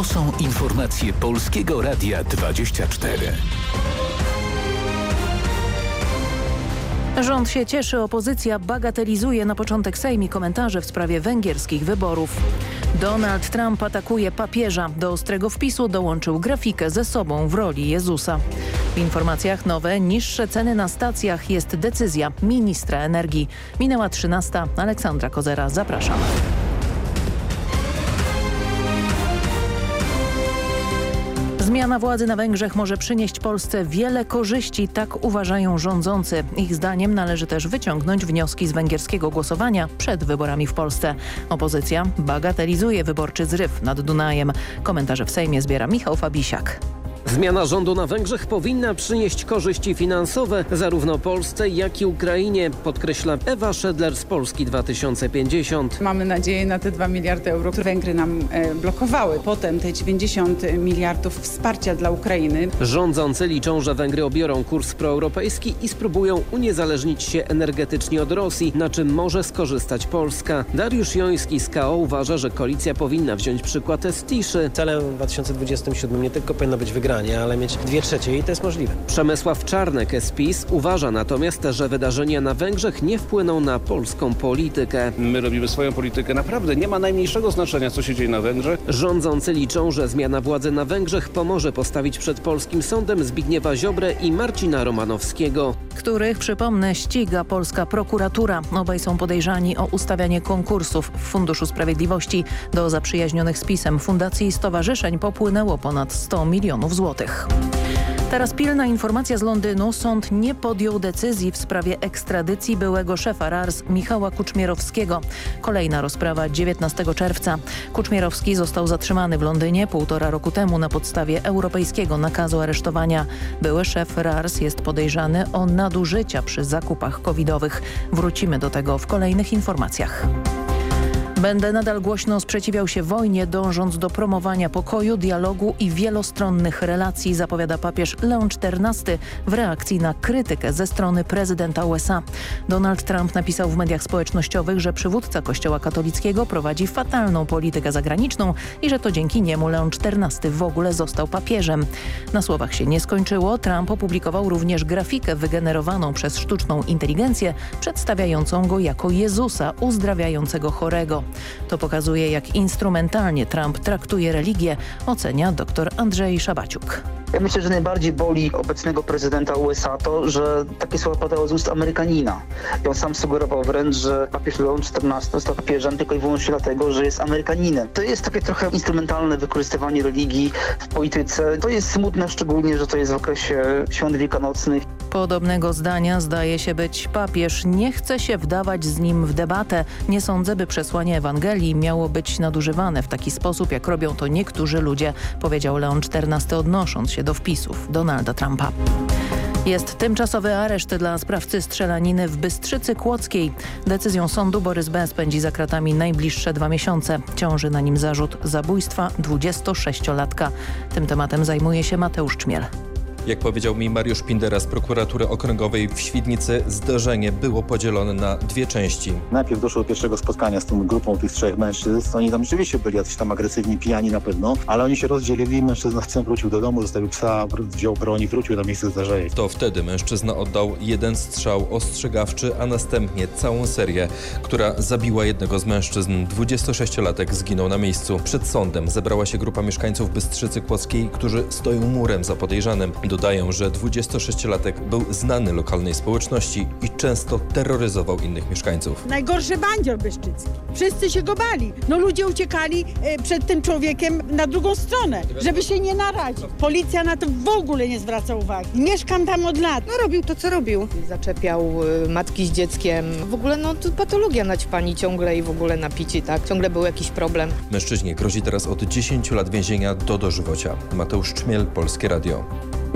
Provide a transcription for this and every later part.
To są informacje Polskiego Radia 24. Rząd się cieszy, opozycja bagatelizuje na początek Sejmi komentarze w sprawie węgierskich wyborów. Donald Trump atakuje papieża. Do ostrego wpisu dołączył grafikę ze sobą w roli Jezusa. W informacjach nowe, niższe ceny na stacjach jest decyzja ministra energii. Minęła 13. Aleksandra Kozera, zapraszam. Zmiana władzy na Węgrzech może przynieść Polsce wiele korzyści, tak uważają rządzący. Ich zdaniem należy też wyciągnąć wnioski z węgierskiego głosowania przed wyborami w Polsce. Opozycja bagatelizuje wyborczy zryw nad Dunajem. Komentarze w Sejmie zbiera Michał Fabisiak. Zmiana rządu na Węgrzech powinna przynieść korzyści finansowe zarówno Polsce, jak i Ukrainie, podkreśla Ewa Szedler z Polski 2050. Mamy nadzieję na te 2 miliardy euro, które Węgry nam e, blokowały. Potem te 90 miliardów wsparcia dla Ukrainy. Rządzący liczą, że Węgry obiorą kurs proeuropejski i spróbują uniezależnić się energetycznie od Rosji, na czym może skorzystać Polska. Dariusz Joński z KO uważa, że koalicja powinna wziąć przykład Estiszy. Celem w 2027 nie tylko powinno być wygranie, ale mieć dwie trzecie i to jest możliwe. Przemysław Czarnek z PiS uważa natomiast, że wydarzenia na Węgrzech nie wpłyną na polską politykę. My robimy swoją politykę. Naprawdę nie ma najmniejszego znaczenia, co się dzieje na Węgrzech. Rządzący liczą, że zmiana władzy na Węgrzech pomoże postawić przed polskim sądem Zbigniewa Ziobrę i Marcina Romanowskiego. Których, przypomnę, ściga polska prokuratura. Obaj są podejrzani o ustawianie konkursów w Funduszu Sprawiedliwości. Do zaprzyjaźnionych z PiSem fundacji i stowarzyszeń popłynęło ponad 100 milionów złotych. Teraz pilna informacja z Londynu. Sąd nie podjął decyzji w sprawie ekstradycji byłego szefa RARS Michała Kuczmierowskiego. Kolejna rozprawa 19 czerwca. Kuczmierowski został zatrzymany w Londynie półtora roku temu na podstawie europejskiego nakazu aresztowania. Były szef RARS jest podejrzany o nadużycia przy zakupach covidowych. Wrócimy do tego w kolejnych informacjach. Będę nadal głośno sprzeciwiał się wojnie, dążąc do promowania pokoju, dialogu i wielostronnych relacji, zapowiada papież Leon XIV w reakcji na krytykę ze strony prezydenta USA. Donald Trump napisał w mediach społecznościowych, że przywódca Kościoła katolickiego prowadzi fatalną politykę zagraniczną i że to dzięki niemu Leon XIV w ogóle został papieżem. Na słowach się nie skończyło. Trump opublikował również grafikę wygenerowaną przez sztuczną inteligencję, przedstawiającą go jako Jezusa uzdrawiającego chorego. To pokazuje, jak instrumentalnie Trump traktuje religię, ocenia dr Andrzej Szabaciuk. Ja myślę, że najbardziej boli obecnego prezydenta USA to, że takie słowa padały z ust Amerykanina. I on sam sugerował wręcz, że papież Leon XIV został papieżem tylko i wyłącznie dlatego, że jest Amerykaninem. To jest takie trochę instrumentalne wykorzystywanie religii w polityce. To jest smutne, szczególnie, że to jest w okresie świąt wielkanocnych. Podobnego zdania zdaje się być papież. Nie chce się wdawać z nim w debatę. Nie sądzę, by przesłanie Ewangelii miało być nadużywane w taki sposób, jak robią to niektórzy ludzie, powiedział Leon XIV odnosząc się do wpisów Donalda Trumpa. Jest tymczasowy areszt dla sprawcy strzelaniny w Bystrzycy Kłodzkiej. Decyzją sądu Borys B. spędzi za kratami najbliższe dwa miesiące. Ciąży na nim zarzut zabójstwa 26-latka. Tym tematem zajmuje się Mateusz Czmiel. Jak powiedział mi Mariusz Pindera z prokuratury okręgowej w Świdnicy, zdarzenie było podzielone na dwie części. Najpierw doszło do pierwszego spotkania z tą grupą tych trzech mężczyzn. Oni tam rzeczywiście byli jacyś tam agresywni, pijani na pewno, ale oni się rozdzielili. Mężczyzna chcę wrócił do domu, zostawił psa, wziął broń i wrócił na miejsce zdarzenia. To wtedy mężczyzna oddał jeden strzał ostrzegawczy, a następnie całą serię, która zabiła jednego z mężczyzn. 26-latek zginął na miejscu. Przed sądem zebrała się grupa mieszkańców Bystrzycy Kłodzkiej, którzy stoją murem za podejrzanym. Dodają, że 26-latek był znany lokalnej społeczności i często terroryzował innych mieszkańców. Najgorszy bandzior Byszczycki. Wszyscy się go bali. No ludzie uciekali e, przed tym człowiekiem na drugą stronę, żeby się nie narazić. Policja na to w ogóle nie zwraca uwagi. Mieszkam tam od lat. No robił to, co robił. Zaczepiał y, matki z dzieckiem. W ogóle no to patologia naćpani ciągle i w ogóle napici, tak? Ciągle był jakiś problem. Mężczyźnie grozi teraz od 10 lat więzienia do dożywocia. Mateusz Czmiel, Polskie Radio.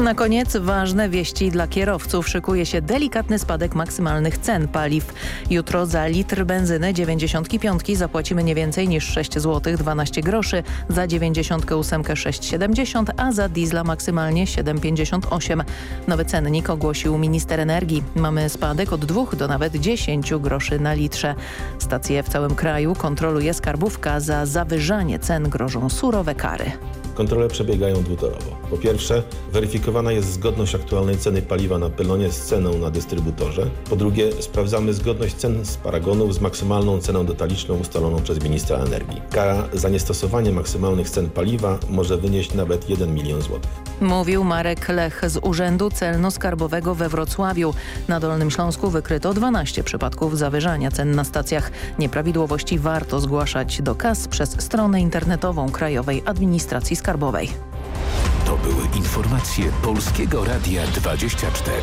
Na koniec ważne wieści dla kierowców. Szykuje się delikatny spadek maksymalnych cen paliw. Jutro za litr benzyny 95 zapłacimy nie więcej niż 6 zł 12 groszy, za 98 6,70, a za diesla maksymalnie 7,58. Nowy cennik ogłosił minister energii. Mamy spadek od 2 do nawet 10 groszy na litrze. Stacje w całym kraju kontroluje skarbówka. Za zawyżanie cen grożą surowe kary. Kontrole przebiegają dwutorowo. Po pierwsze, weryfikowana jest zgodność aktualnej ceny paliwa na pylonie z ceną na dystrybutorze. Po drugie, sprawdzamy zgodność cen z paragonów z maksymalną ceną detaliczną ustaloną przez ministra energii. Kara za niestosowanie maksymalnych cen paliwa może wynieść nawet 1 milion złotych. Mówił Marek Lech z Urzędu Celno-Skarbowego we Wrocławiu. Na Dolnym Śląsku wykryto 12 przypadków zawyżania cen na stacjach. Nieprawidłowości warto zgłaszać do KAS przez stronę internetową Krajowej Administracji Skarbowej. To były informacje Polskiego Radia 24.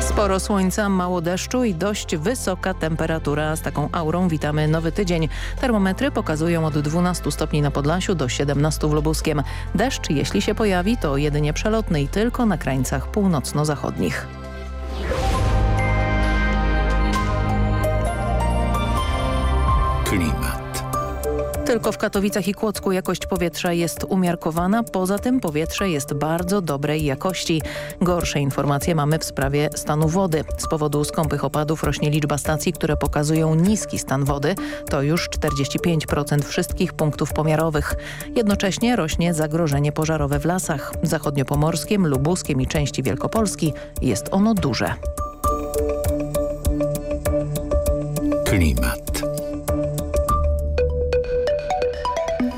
Sporo słońca, mało deszczu i dość wysoka temperatura. Z taką aurą witamy nowy tydzień. Termometry pokazują od 12 stopni na Podlasiu do 17 w Lubuskiem. Deszcz, jeśli się pojawi, to jedynie przelotny i tylko na krańcach północno-zachodnich. Klimat. Tylko w Katowicach i Kłodzku jakość powietrza jest umiarkowana, poza tym powietrze jest bardzo dobrej jakości. Gorsze informacje mamy w sprawie stanu wody. Z powodu skąpych opadów rośnie liczba stacji, które pokazują niski stan wody. To już 45% wszystkich punktów pomiarowych. Jednocześnie rośnie zagrożenie pożarowe w lasach. Zachodniopomorskim, lubuskim i części Wielkopolski jest ono duże. Klimat.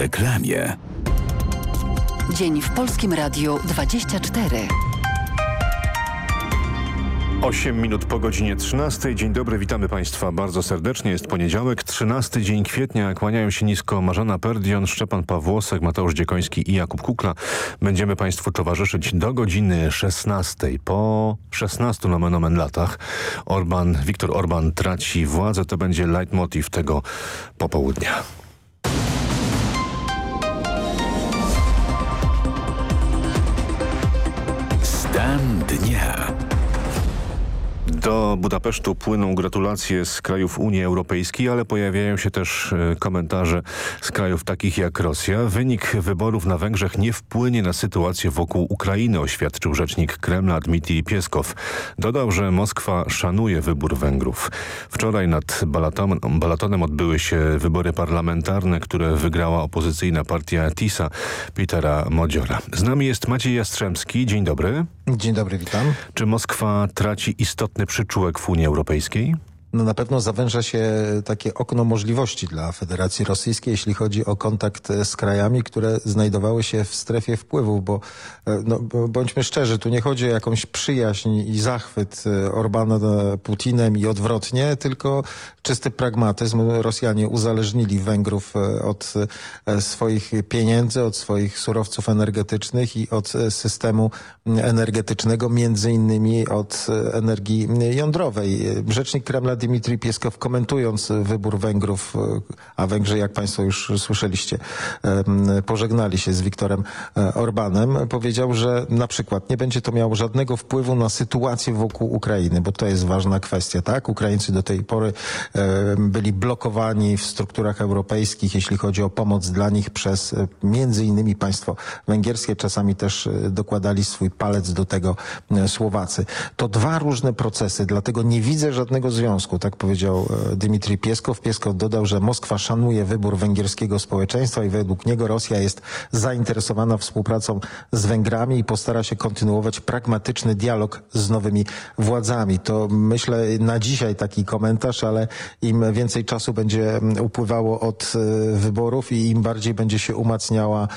Reklamie. Dzień w Polskim Radiu 24. 8 minut po godzinie 13. Dzień dobry, witamy Państwa bardzo serdecznie. Jest poniedziałek, 13 dzień kwietnia. Kłaniają się nisko Marzena Perdion, Szczepan Pawłosek, Mateusz Dziekoński i Jakub Kukla. Będziemy Państwu towarzyszyć do godziny 16. Po 16 nomen omen latach Orban, Viktor Orban traci władzę. To będzie leitmotiv tego popołudnia. Stan dnia. Do Budapesztu płyną gratulacje z krajów Unii Europejskiej, ale pojawiają się też e, komentarze z krajów takich jak Rosja. Wynik wyborów na Węgrzech nie wpłynie na sytuację wokół Ukrainy, oświadczył rzecznik Kremla Dmitrij Pieskow. Dodał, że Moskwa szanuje wybór Węgrów. Wczoraj nad Balatonem, Balatonem odbyły się wybory parlamentarne, które wygrała opozycyjna partia TISA Petera Modziora. Z nami jest Maciej Jastrzębski. Dzień dobry. Dzień dobry, witam. Czy Moskwa traci istotny przyczółek w Unii Europejskiej? No na pewno zawęża się takie okno możliwości dla Federacji Rosyjskiej, jeśli chodzi o kontakt z krajami, które znajdowały się w strefie wpływów, bo no, bądźmy szczerzy, tu nie chodzi o jakąś przyjaźń i zachwyt Orbana Putinem i odwrotnie, tylko czysty pragmatyzm. Rosjanie uzależnili Węgrów od swoich pieniędzy, od swoich surowców energetycznych i od systemu energetycznego, między innymi od energii jądrowej. Rzecznik Kremla Dmitrij Pieskow komentując wybór Węgrów, a Węgrzy, jak Państwo już słyszeliście, pożegnali się z Viktorem Orbanem, powiedział, że na przykład nie będzie to miało żadnego wpływu na sytuację wokół Ukrainy, bo to jest ważna kwestia, tak? Ukraińcy do tej pory byli blokowani w strukturach europejskich, jeśli chodzi o pomoc dla nich przez między innymi państwo węgierskie, czasami też dokładali swój palec do tego Słowacy. To dwa różne procesy, dlatego nie widzę żadnego związku, tak powiedział Dmitrij Pieskow. Pieskow dodał, że Moskwa szanuje wybór węgierskiego społeczeństwa i według niego Rosja jest zainteresowana współpracą z Węgrami i postara się kontynuować pragmatyczny dialog z nowymi władzami. To myślę na dzisiaj taki komentarz, ale im więcej czasu będzie upływało od wyborów i im bardziej będzie się umacniała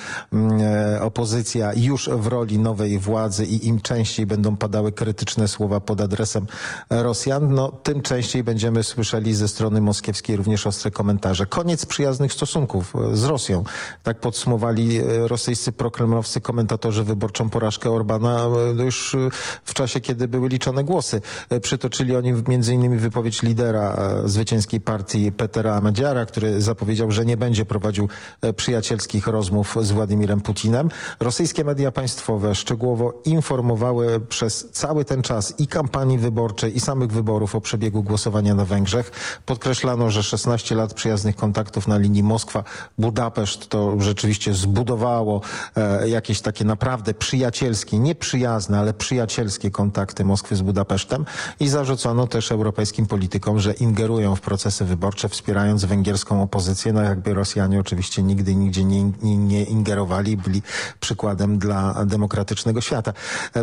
opozycja już w roli nowej władzy i im częściej będą padały krytyczne słowa pod adresem Rosjan, no tym częściej będziemy słyszeli ze strony moskiewskiej również ostre komentarze. Koniec przyjaznych stosunków z Rosją. Tak podsumowali rosyjscy prokremlowscy komentatorzy wyborczą porażkę Orbana już w czasie, kiedy były liczone głosy. Przytoczyli oni innymi wypowiedź lidera zwycięskiej partii Petera Amadziara, który zapowiedział, że nie będzie prowadził przyjacielskich rozmów z Władimirem Putinem. Rosyjskie media państwowe szczegółowo informowały przez cały ten czas i kampanii wyborczej, i samych wyborów o przebiegu głosowania na Węgrzech. Podkreślano, że 16 lat przyjaznych kontaktów na linii Moskwa-Budapeszt to rzeczywiście zbudowało e, jakieś takie naprawdę przyjacielskie, nie przyjazne, ale przyjacielskie kontakty Moskwy z Budapesztem i zarzucono też europejskim politykom, że ingerują w procesy wyborcze, wspierając węgierską opozycję, no jakby Rosjanie oczywiście nigdy nigdzie nie, nie, nie ingerowali, byli przykładem dla demokratycznego świata.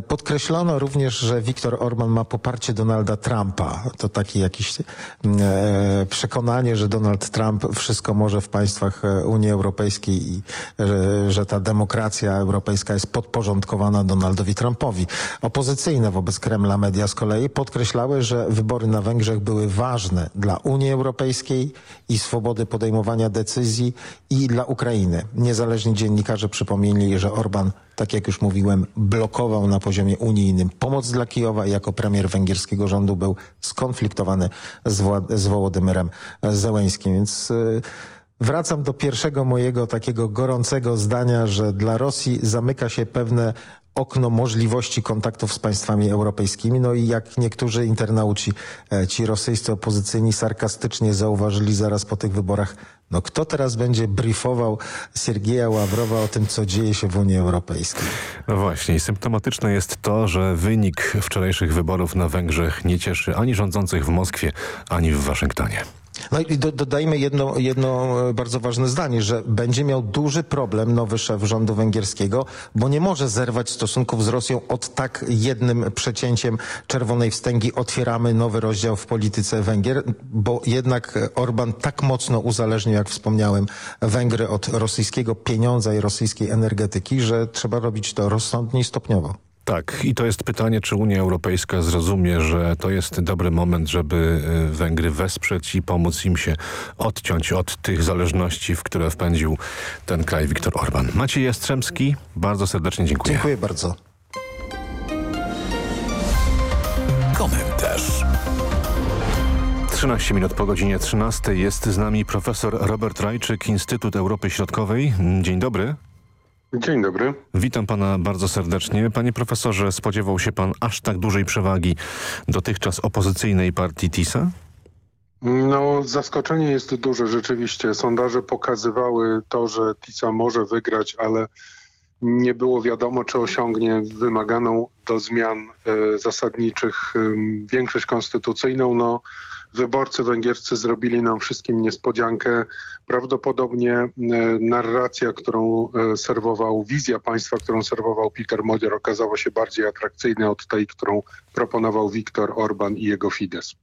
Podkreślono również, że Viktor Orban ma poparcie Donalda Trumpa. To takie jakieś e, przekonanie, że Donald Trump wszystko może w państwach Unii Europejskiej i że, że ta demokracja europejska jest podporządkowana Donaldowi Trumpowi. Opozycyjne wobec Kremla media z kolei podkreślały, że wybory na Węgrzech były ważne dla Unii Europejskiej i swobody podejmowania decyzji i dla Ukrainy. Niezależni dziennikarze przypomnieli, że Orban, tak jak już mówiłem, blokował na poziomie unijnym pomoc dla Kijowa i jako premier węgierskiego rządu był skonfliktowany z, Wła- z Wołodymyrem. Więc y, wracam do pierwszego mojego takiego gorącego zdania, że dla Rosji zamyka się pewne okno możliwości kontaktów z państwami europejskimi. No i jak niektórzy internauci, e, ci rosyjscy opozycyjni sarkastycznie zauważyli zaraz po tych wyborach, no kto teraz będzie briefował Siergieja Ławrowa o tym, co dzieje się w Unii Europejskiej? No właśnie symptomatyczne jest to, że wynik wczorajszych wyborów na Węgrzech nie cieszy ani rządzących w Moskwie, ani w Waszyngtonie. No i do, dodajmy jedno, jedno bardzo ważne zdanie, że będzie miał duży problem nowy szef rządu węgierskiego, bo nie może zerwać stosunków z Rosją od tak jednym przecięciem czerwonej wstęgi. Otwieramy nowy rozdział w polityce Węgier, bo jednak Orban tak mocno uzależnił, jak wspomniałem, Węgry od rosyjskiego pieniądza i rosyjskiej energetyki, że trzeba robić to rozsądnie i stopniowo. Tak, i to jest pytanie, czy Unia Europejska zrozumie, że to jest dobry moment, żeby Węgry wesprzeć i pomóc im się odciąć od tych zależności, w które wpędził ten kraj Viktor Orban. Maciej Jastrzębski, bardzo serdecznie dziękuję. Dziękuję bardzo. Komentarz. 13 minut po godzinie 13 jest z nami profesor Robert Rajczyk, Instytut Europy Środkowej. Dzień dobry. Dzień dobry. Witam pana bardzo serdecznie. Panie profesorze, spodziewał się pan aż tak dużej przewagi dotychczas opozycyjnej partii TISA? No, zaskoczenie jest duże rzeczywiście. Sondaże pokazywały to, że TISA może wygrać, ale nie było wiadomo, czy osiągnie wymaganą do zmian e, zasadniczych e, większość konstytucyjną. No, wyborcy węgierscy zrobili nam wszystkim niespodziankę. Prawdopodobnie e, narracja, którą e, serwował, wizja państwa, którą serwował Peter Modior okazała się bardziej atrakcyjna od tej, którą proponował Viktor Orban i jego Fidesz.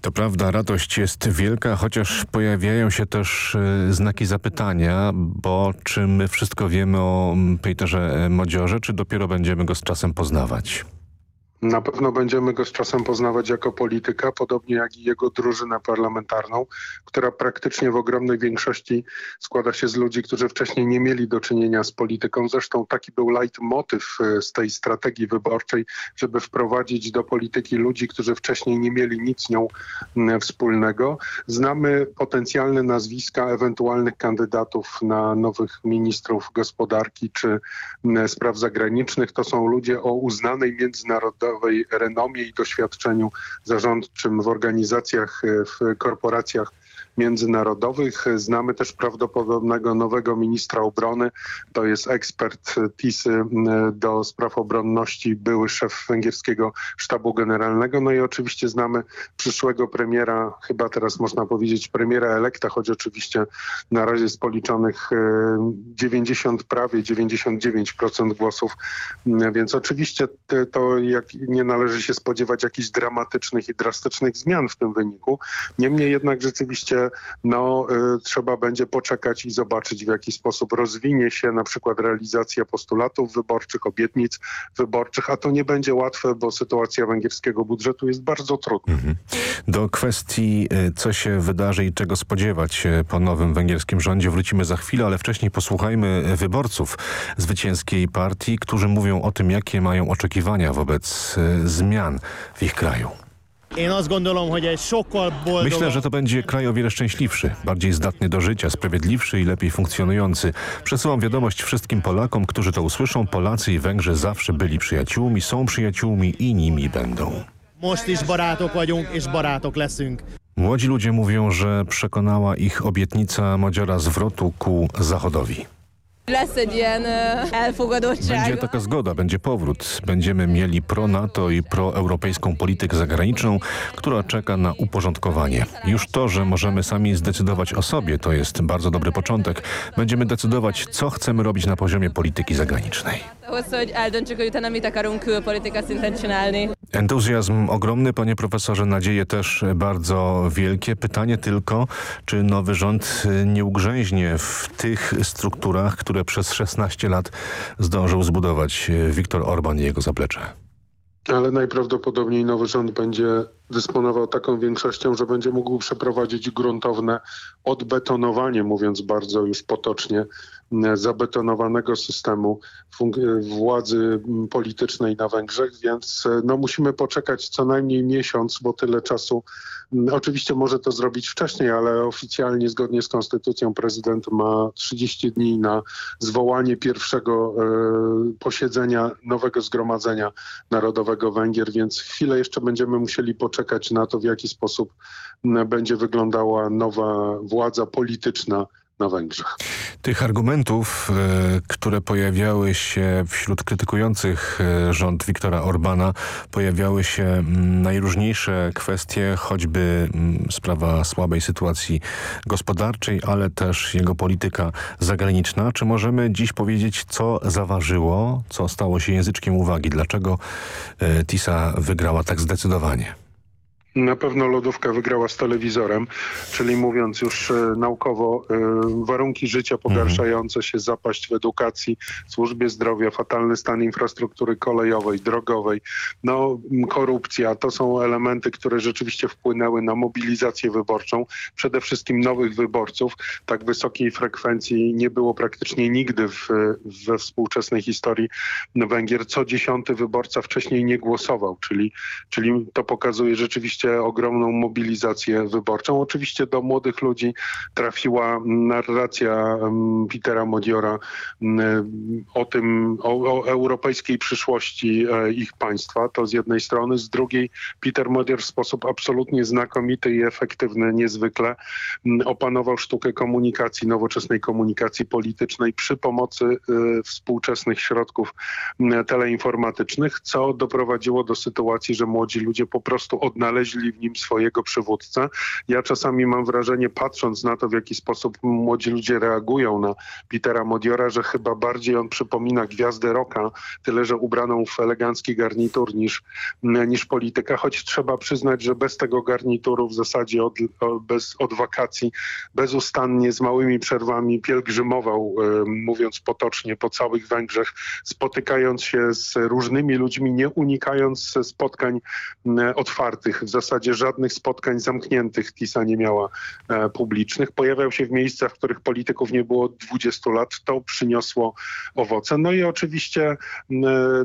To prawda, radość jest wielka, chociaż pojawiają się też y, znaki zapytania, bo czy my wszystko wiemy o Peterze Modziorze, czy dopiero będziemy go z czasem poznawać? Na pewno będziemy go z czasem poznawać jako polityka, podobnie jak i jego drużynę parlamentarną, która praktycznie w ogromnej większości składa się z ludzi, którzy wcześniej nie mieli do czynienia z polityką. Zresztą taki był leitmotyw e, z tej strategii wyborczej, żeby wprowadzić do polityki ludzi, którzy wcześniej nie mieli nic z nią wspólnego. Znamy potencjalne nazwiska ewentualnych kandydatów na nowych ministrów gospodarki czy spraw zagranicznych. To są ludzie o uznanej międzynarodowej międzynarodowej renomie i doświadczeniu zarządczym w organizacjach, e, w korporacjach międzynarodowych. Znamy też prawdopodobnego nowego ministra obrony. To jest ekspert TISY do spraw obronności, były szef węgierskiego sztabu generalnego. No i oczywiście znamy przyszłego premiera, chyba teraz można powiedzieć premiera elekta, choć oczywiście na razie z policzonych 90, prawie 99% głosów. Więc oczywiście to jak nie należy się spodziewać jakichś dramatycznych i drastycznych zmian w tym wyniku. Niemniej jednak rzeczywiście no, y, trzeba będzie poczekać i zobaczyć w jaki sposób rozwinie się na przykład realizacja postulatów wyborczych, obietnic wyborczych, a to nie będzie łatwe, bo sytuacja węgierskiego budżetu jest bardzo trudna. Mhm. Do kwestii y, co się wydarzy i czego spodziewać się po nowym węgierskim rządzie wrócimy za chwilę, ale wcześniej posłuchajmy wyborców zwycięskiej partii, którzy mówią o tym, jakie mają oczekiwania wobec y, zmian w ich kraju. Myślę, że to będzie kraj o wiele szczęśliwszy, bardziej zdatny do życia, sprawiedliwszy i lepiej funkcjonujący. Przesyłam wiadomość wszystkim Polakom, którzy to usłyszą. Polacy i Węgrzy zawsze byli przyjaciółmi, są przyjaciółmi i nimi będą. Młodzi ludzie mówią, że przekonała ich obietnica Modziora zwrotu ku Zachodowi. Będzie taka zgoda, będzie powrót. Będziemy mieli pro-NATO i pro-europejską politykę zagraniczną, która czeka na uporządkowanie. Już to, że możemy sami zdecydować o sobie, to jest bardzo dobry początek. Będziemy decydować, co chcemy robić na poziomie polityki zagranicznej. Entuzjazm ogromny, panie profesorze, nadzieje też bardzo wielkie. Pytanie tylko, czy nowy rząd nie ugrzęźnie w tych strukturach, które przez 16 lat zdążył zbudować Viktor Orban i jego zaplecze? Ale najprawdopodobniej nowy rząd będzie dysponował taką większością, że będzie mógł przeprowadzić gruntowne odbetonowanie, mówiąc bardzo już potocznie, zabetonowanego systemu władzy politycznej na Węgrzech, więc no, musimy poczekać co najmniej miesiąc, bo tyle czasu. Oczywiście może to zrobić wcześniej, ale oficjalnie zgodnie z konstytucją prezydent ma 30 dni na zwołanie pierwszego e, posiedzenia nowego Zgromadzenia Narodowego Węgier, więc chwilę jeszcze będziemy musieli poczekać na to, w jaki sposób będzie wyglądała nowa władza polityczna na Węgrzech. Tych argumentów, e, które pojawiały się wśród krytykujących e, rząd Viktora Orbana, pojawiały się najróżniejsze kwestie, choćby sprawa słabej sytuacji gospodarczej, ale też jego polityka zagraniczna. Czy możemy dziś powiedzieć, co zaważyło, co stało się języczkiem uwagi? Dlaczego e, TISA wygrała tak zdecydowanie? Na pewno lodówka wygrała z telewizorem, czyli mówiąc już e, naukowo, e, warunki życia pogarszające się, zapaść w edukacji, służbie zdrowia, fatalny stan infrastruktury kolejowej, drogowej, no korupcja, to są elementy, które rzeczywiście wpłynęły na mobilizację wyborczą, przede wszystkim nowych wyborców. Tak wysokiej frekwencji nie było praktycznie nigdy w, we współczesnej historii Węgier. Co dziesiąty wyborca wcześniej nie głosował, czyli, czyli to pokazuje rzeczywiście ogromną mobilizację wyborczą. Oczywiście do młodych ludzi trafiła narracja Petera Modiora o tym, o, o europejskiej przyszłości e, ich państwa. To z jednej strony. Z drugiej Peter Modior w sposób absolutnie znakomity i efektywny niezwykle opanował sztukę komunikacji, nowoczesnej komunikacji politycznej przy pomocy e, współczesnych środków teleinformatycznych, co doprowadziło do sytuacji, że młodzi ludzie po prostu odnaleźli znaleźli w nim swojego przywódcę. Ja czasami mam wrażenie, patrząc na to, w jaki sposób młodzi ludzie reagują na Petera Modiora, że chyba bardziej on przypomina gwiazdę roka, tyle że ubraną w elegancki garnitur niż, niż polityka, choć trzeba przyznać, że bez tego garnituru w zasadzie od, bez, od wakacji bezustannie z małymi przerwami pielgrzymował, e, mówiąc potocznie, po całych Węgrzech, spotykając się z różnymi ludźmi, nie unikając spotkań otwartych. W zasadzie żadnych spotkań zamkniętych TISA nie miała e, publicznych. Pojawiał się w miejscach, w których polityków nie było 20 lat. To przyniosło owoce. No i oczywiście,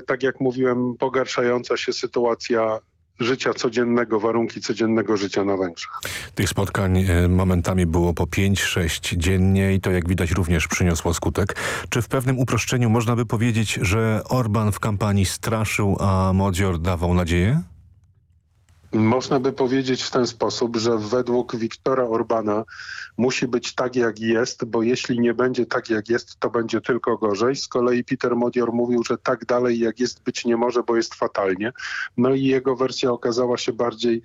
tak jak mówiłem, pogarszająca się sytuacja życia codziennego, warunki codziennego życia na Węgrzech. Tych spotkań e, momentami było po 5-6 dziennie i to jak widać również przyniosło skutek. Czy w pewnym uproszczeniu można by powiedzieć, że Orban w kampanii straszył, a Modzior dawał nadzieję? Można by powiedzieć w ten sposób, że według Wiktora Orbana musi być tak jak jest, bo jeśli nie będzie tak jak jest, to będzie tylko gorzej. Z kolei Peter Modior mówił, że tak dalej jak jest być nie może, bo jest fatalnie. No i jego wersja okazała się bardziej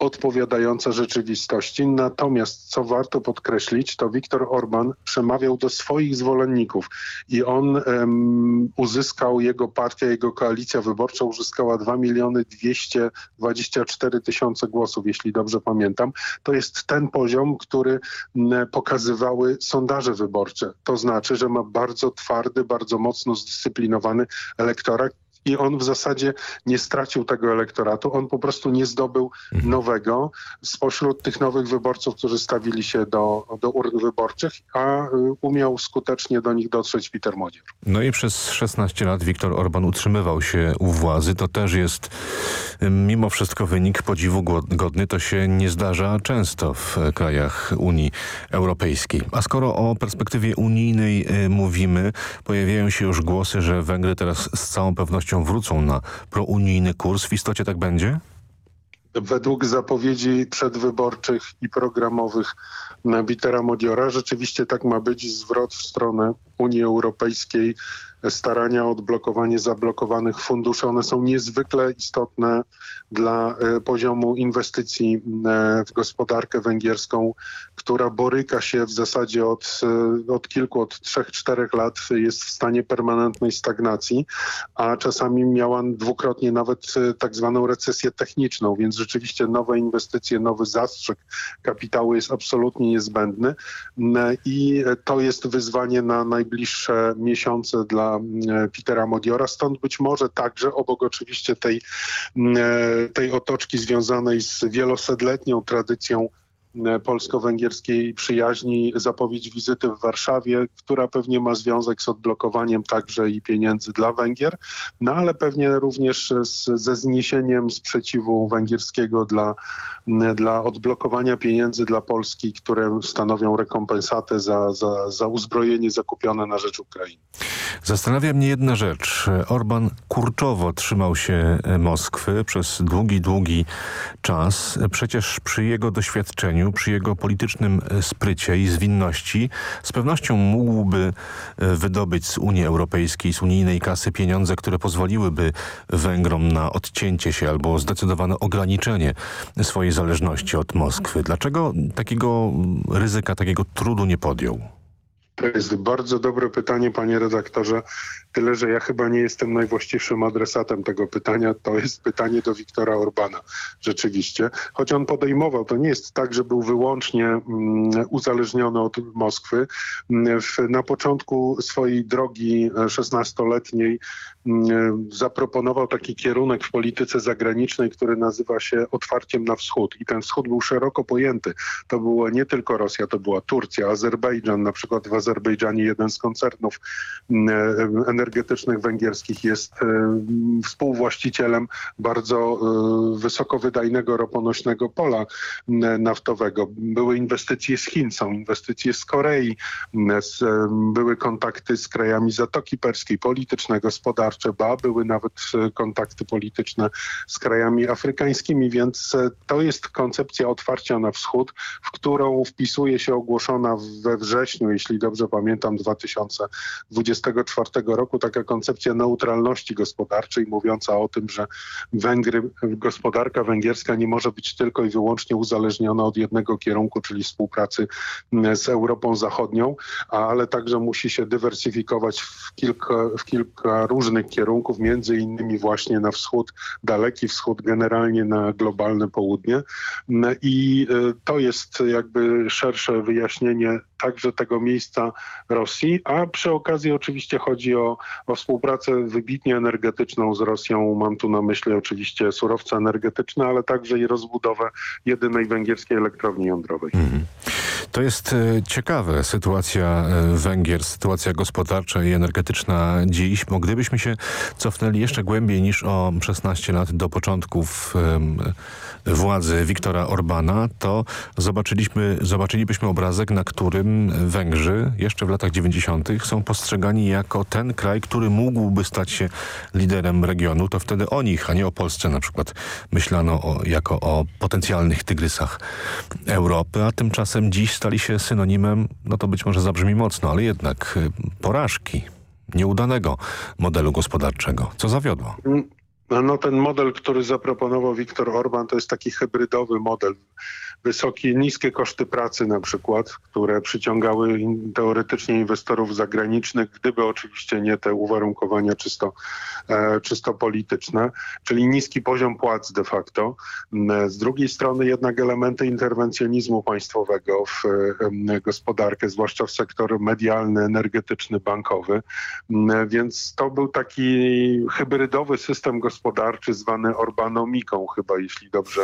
odpowiadająca rzeczywistości. Natomiast, co warto podkreślić, to Viktor Orban przemawiał do swoich zwolenników i on um, uzyskał, jego partia, jego koalicja wyborcza uzyskała 2 miliony 224 tysiące głosów, jeśli dobrze pamiętam. To jest ten poziom, który pokazywały sondaże wyborcze. To znaczy, że ma bardzo twardy, bardzo mocno zdyscyplinowany elektorat, i on w zasadzie nie stracił tego elektoratu, on po prostu nie zdobył mhm. nowego spośród tych nowych wyborców, którzy stawili się do, do urn wyborczych, a y, umiał skutecznie do nich dotrzeć Peter Modzier. No i przez 16 lat Viktor Orban utrzymywał się u władzy. To też jest mimo wszystko wynik podziwu godny. To się nie zdarza często w krajach Unii Europejskiej. A skoro o perspektywie unijnej y, mówimy, pojawiają się już głosy, że Węgry teraz z całą pewnością pewnością wrócą na prounijny kurs. W istocie tak będzie? Według zapowiedzi przedwyborczych i programowych Bitera Modiora rzeczywiście tak ma być zwrot w stronę Unii Europejskiej starania o odblokowanie zablokowanych funduszy. One są niezwykle istotne dla e, poziomu inwestycji e, w gospodarkę węgierską, która boryka się w zasadzie od, e, od kilku, od trzech, czterech lat jest w stanie permanentnej stagnacji, a czasami miała dwukrotnie nawet tak zwaną recesję techniczną, więc rzeczywiście nowe inwestycje, nowy zastrzyk kapitału jest absolutnie niezbędny i to jest wyzwanie na najbliższe miesiące dla E, Petera Modiora. Stąd być może także obok oczywiście tej, e, tej otoczki związanej z wielosetletnią tradycją polsko-węgierskiej przyjaźni zapowiedź wizyty w Warszawie, która pewnie ma związek z odblokowaniem także i pieniędzy dla Węgier, no ale pewnie również z, ze zniesieniem sprzeciwu węgierskiego dla, dla odblokowania pieniędzy dla Polski, które stanowią rekompensatę za, za, za uzbrojenie zakupione na rzecz Ukrainy. Zastanawia mnie jedna rzecz. Orban kurczowo trzymał się Moskwy przez długi, długi czas. Przecież przy jego doświadczeniu przy jego politycznym e, sprycie i zwinności, z pewnością mógłby e, wydobyć z Unii Europejskiej, z unijnej kasy pieniądze, które pozwoliłyby Węgrom na odcięcie się albo zdecydowane ograniczenie swojej zależności od Moskwy. Dlaczego takiego ryzyka, takiego trudu nie podjął? To jest bardzo dobre pytanie, panie redaktorze. Tyle, że ja chyba nie jestem najwłaściwszym adresatem tego pytania. To jest pytanie do Wiktora Orbana, rzeczywiście. Choć on podejmował, to nie jest tak, że był wyłącznie mm, uzależniony od Moskwy. Mm, na początku swojej drogi 16-letniej mm, zaproponował taki kierunek w polityce zagranicznej, który nazywa się otwarciem na wschód. I ten wschód był szeroko pojęty. To była nie tylko Rosja, to była Turcja, Azerbejdżan. Na przykład w Azerbejdżanie jeden z koncernów energetycznych energetycznych węgierskich jest e, współwłaścicielem bardzo e, wysokowydajnego roponośnego pola naftowego. Były inwestycje z Chin, są inwestycje z Korei, e, były kontakty z krajami Zatoki Perskiej, polityczne, gospodarcze, ba, były nawet kontakty polityczne z krajami afrykańskimi, więc to jest koncepcja otwarcia na wschód, w którą wpisuje się ogłoszona we wrześniu, jeśli dobrze dobrze pamiętam, 2024 roku taka koncepcja neutralności gospodarczej mówiąca o tym, że Węgry, gospodarka węgierska nie może być tylko i wyłącznie uzależniona od jednego kierunku, czyli współpracy z Europą Zachodnią, ale także musi się dywersyfikować w kilka, w kilka różnych kierunków, między innymi właśnie na wschód, daleki wschód, generalnie na globalne południe. I e, to jest jakby szersze wyjaśnienie także tego miejsca Rosji, a przy okazji oczywiście chodzi o, o współpracę wybitnie energetyczną z Rosją. Mam tu na myśli oczywiście surowce energetyczne, ale także i rozbudowę jedynej węgierskiej elektrowni jądrowej. Mm. To jest e, ciekawe, sytuacja e, Węgier, sytuacja gospodarcza i energetyczna dziś, bo gdybyśmy się cofnęli jeszcze głębiej niż o 16 lat do początków władzy Viktora Orbana, to zobaczyliśmy, zobaczylibyśmy obrazek, na którym Węgrzy jeszcze w latach 90. są postrzegani jako ten kraj, który mógłby stać się liderem regionu. To wtedy o nich, a nie o Polsce na przykład myślano o, jako o potencjalnych tygrysach Europy, a tymczasem dziś stali się synonimem, no to być może zabrzmi mocno, ale jednak y, porażki nieudanego modelu gospodarczego. Co zawiodło? No ten model, który zaproponował Viktor Orban, to jest taki hybrydowy model wysokie, niskie koszty pracy na przykład, które przyciągały teoretycznie inwestorów zagranicznych, gdyby oczywiście nie te uwarunkowania czysto, czysto polityczne, czyli niski poziom płac de facto. Z drugiej strony jednak elementy interwencjonizmu państwowego w e, gospodarkę, zwłaszcza w sektor medialny, energetyczny, bankowy. Więc to był taki hybrydowy system gospodarczy zwany Orbanomiką chyba, jeśli dobrze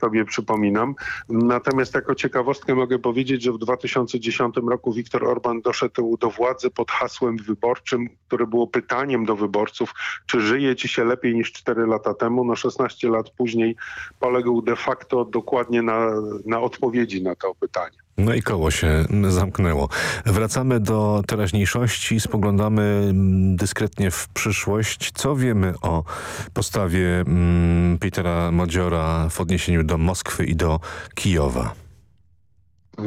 sobie przypominam. Natomiast jako ciekawostkę mogę powiedzieć, że w 2010 roku Viktor Orban doszedł do władzy pod hasłem wyborczym, które było pytaniem do wyborców, czy żyje ci się lepiej niż 4 lata temu. No 16 lat później poległ de facto dokładnie na, na odpowiedzi na to pytanie. No i koło się zamknęło. Wracamy do teraźniejszości, spoglądamy mm, dyskretnie w przyszłość. Co wiemy o postawie mm, Petera Modziora w odniesieniu do Moskwy i do Kijowa?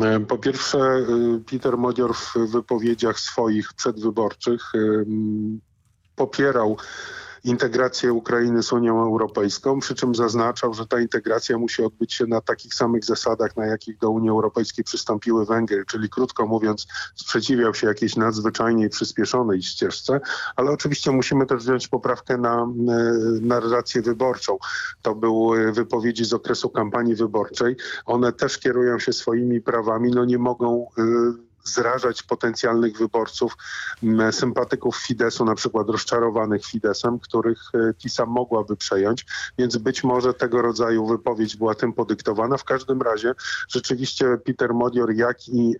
E, po pierwsze, e, Peter Modzior w wypowiedziach swoich przedwyborczych e, popierał integrację Ukrainy z Unią Europejską, przy czym zaznaczał, że ta integracja musi odbyć się na takich samych zasadach, na jakich do Unii Europejskiej przystąpiły Węgry, czyli krótko mówiąc sprzeciwiał się jakiejś nadzwyczajnej przyspieszonej ścieżce, ale oczywiście musimy też wziąć poprawkę na e, narrację wyborczą. To były wypowiedzi z okresu kampanii wyborczej. One też kierują się swoimi prawami, no nie mogą y, zrażać potencjalnych wyborców, sympatyków Fidesu, na przykład rozczarowanych Fidesem, których e, TISA mogłaby przejąć, więc być może tego rodzaju wypowiedź była tym podyktowana. W każdym razie rzeczywiście Peter Modior, jak i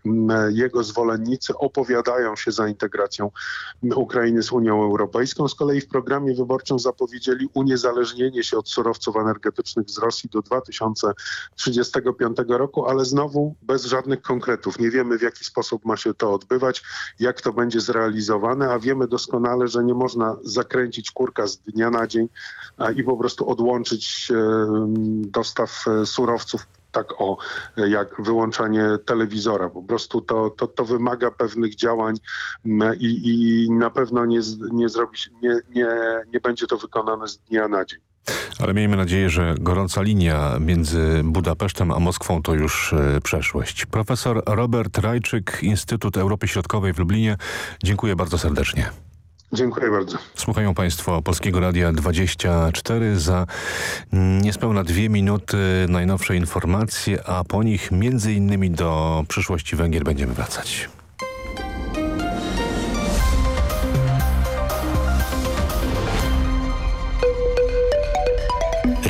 jego zwolennicy opowiadają się za integracją Ukrainy z Unią Europejską. Z kolei w programie wyborczym zapowiedzieli uniezależnienie się od surowców energetycznych z Rosji do 2035 roku, ale znowu bez żadnych konkretów. Nie wiemy w jaki sposób sposób ma się to odbywać, jak to będzie zrealizowane, a wiemy doskonale, że nie można zakręcić kurka z dnia na dzień i po prostu odłączyć dostaw e, surowców tak o, jak wyłączanie telewizora. Po prostu to, to, to wymaga pewnych działań i, i na pewno nie, nie, zrobi, nie, nie, nie będzie to wykonane z dnia na dzień. Ale miejmy nadzieję, że gorąca linia między Budapesztem a Moskwą to już e, przeszłość. Profesor Robert Rajczyk, Instytut Europy Środkowej w Lublinie. Dziękuję bardzo serdecznie. Dziękuję bardzo. Słuchają Państwo Polskiego Radia 24 za niespełna dwie minuty najnowsze informacje, a po nich między innymi do przyszłości Węgier będziemy wracać.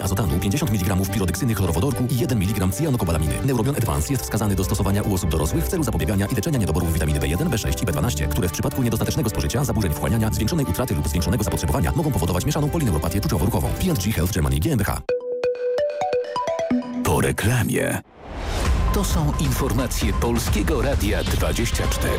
azotanu, 50 mg pirodeksyny chlorowodorku i 1 mg cyjanokobalaminy. Neurobion Advance jest wskazany do stosowania u osób dorosłych w celu zapobiegania i leczenia niedoborów witaminy B1, B6 i B12, które w przypadku niedostatecznego spożycia, zaburzeń wchłaniania, zwiększonej utraty lub zwiększonego zapotrzebowania mogą powodować mieszaną polineuropatię czuciowo-ruchową. P&G Health Germany GmbH. Po reklamie. To są informacje Polskiego Radia 24.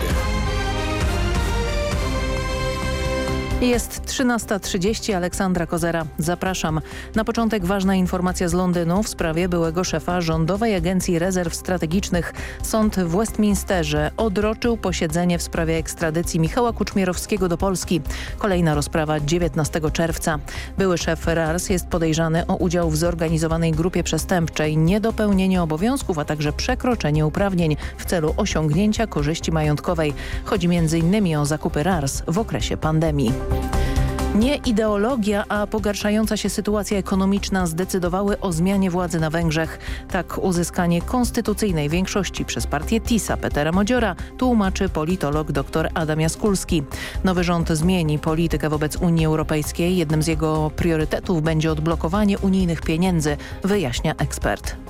Jest 13.30, Aleksandra Kozera. Zapraszam. Na początek ważna informacja z Londynu w sprawie byłego szefa Rządowej Agencji Rezerw Strategicznych. Sąd w Westminsterze odroczył posiedzenie w sprawie ekstradycji Michała Kuczmierowskiego do Polski. Kolejna rozprawa 19 czerwca. Były szef RARS jest podejrzany o udział w zorganizowanej grupie przestępczej, niedopełnienie obowiązków, a także przekroczenie uprawnień w celu osiągnięcia korzyści majątkowej. Chodzi m.in. o zakupy RARS w okresie pandemii. Nie ideologia, a pogarszająca się sytuacja ekonomiczna zdecydowały o zmianie władzy na Węgrzech. Tak uzyskanie konstytucyjnej większości przez partię TISA Petera Modziora tłumaczy politolog dr Adam Jaskulski. Nowy rząd zmieni politykę wobec Unii Europejskiej. Jednym z jego priorytetów będzie odblokowanie unijnych pieniędzy, wyjaśnia ekspert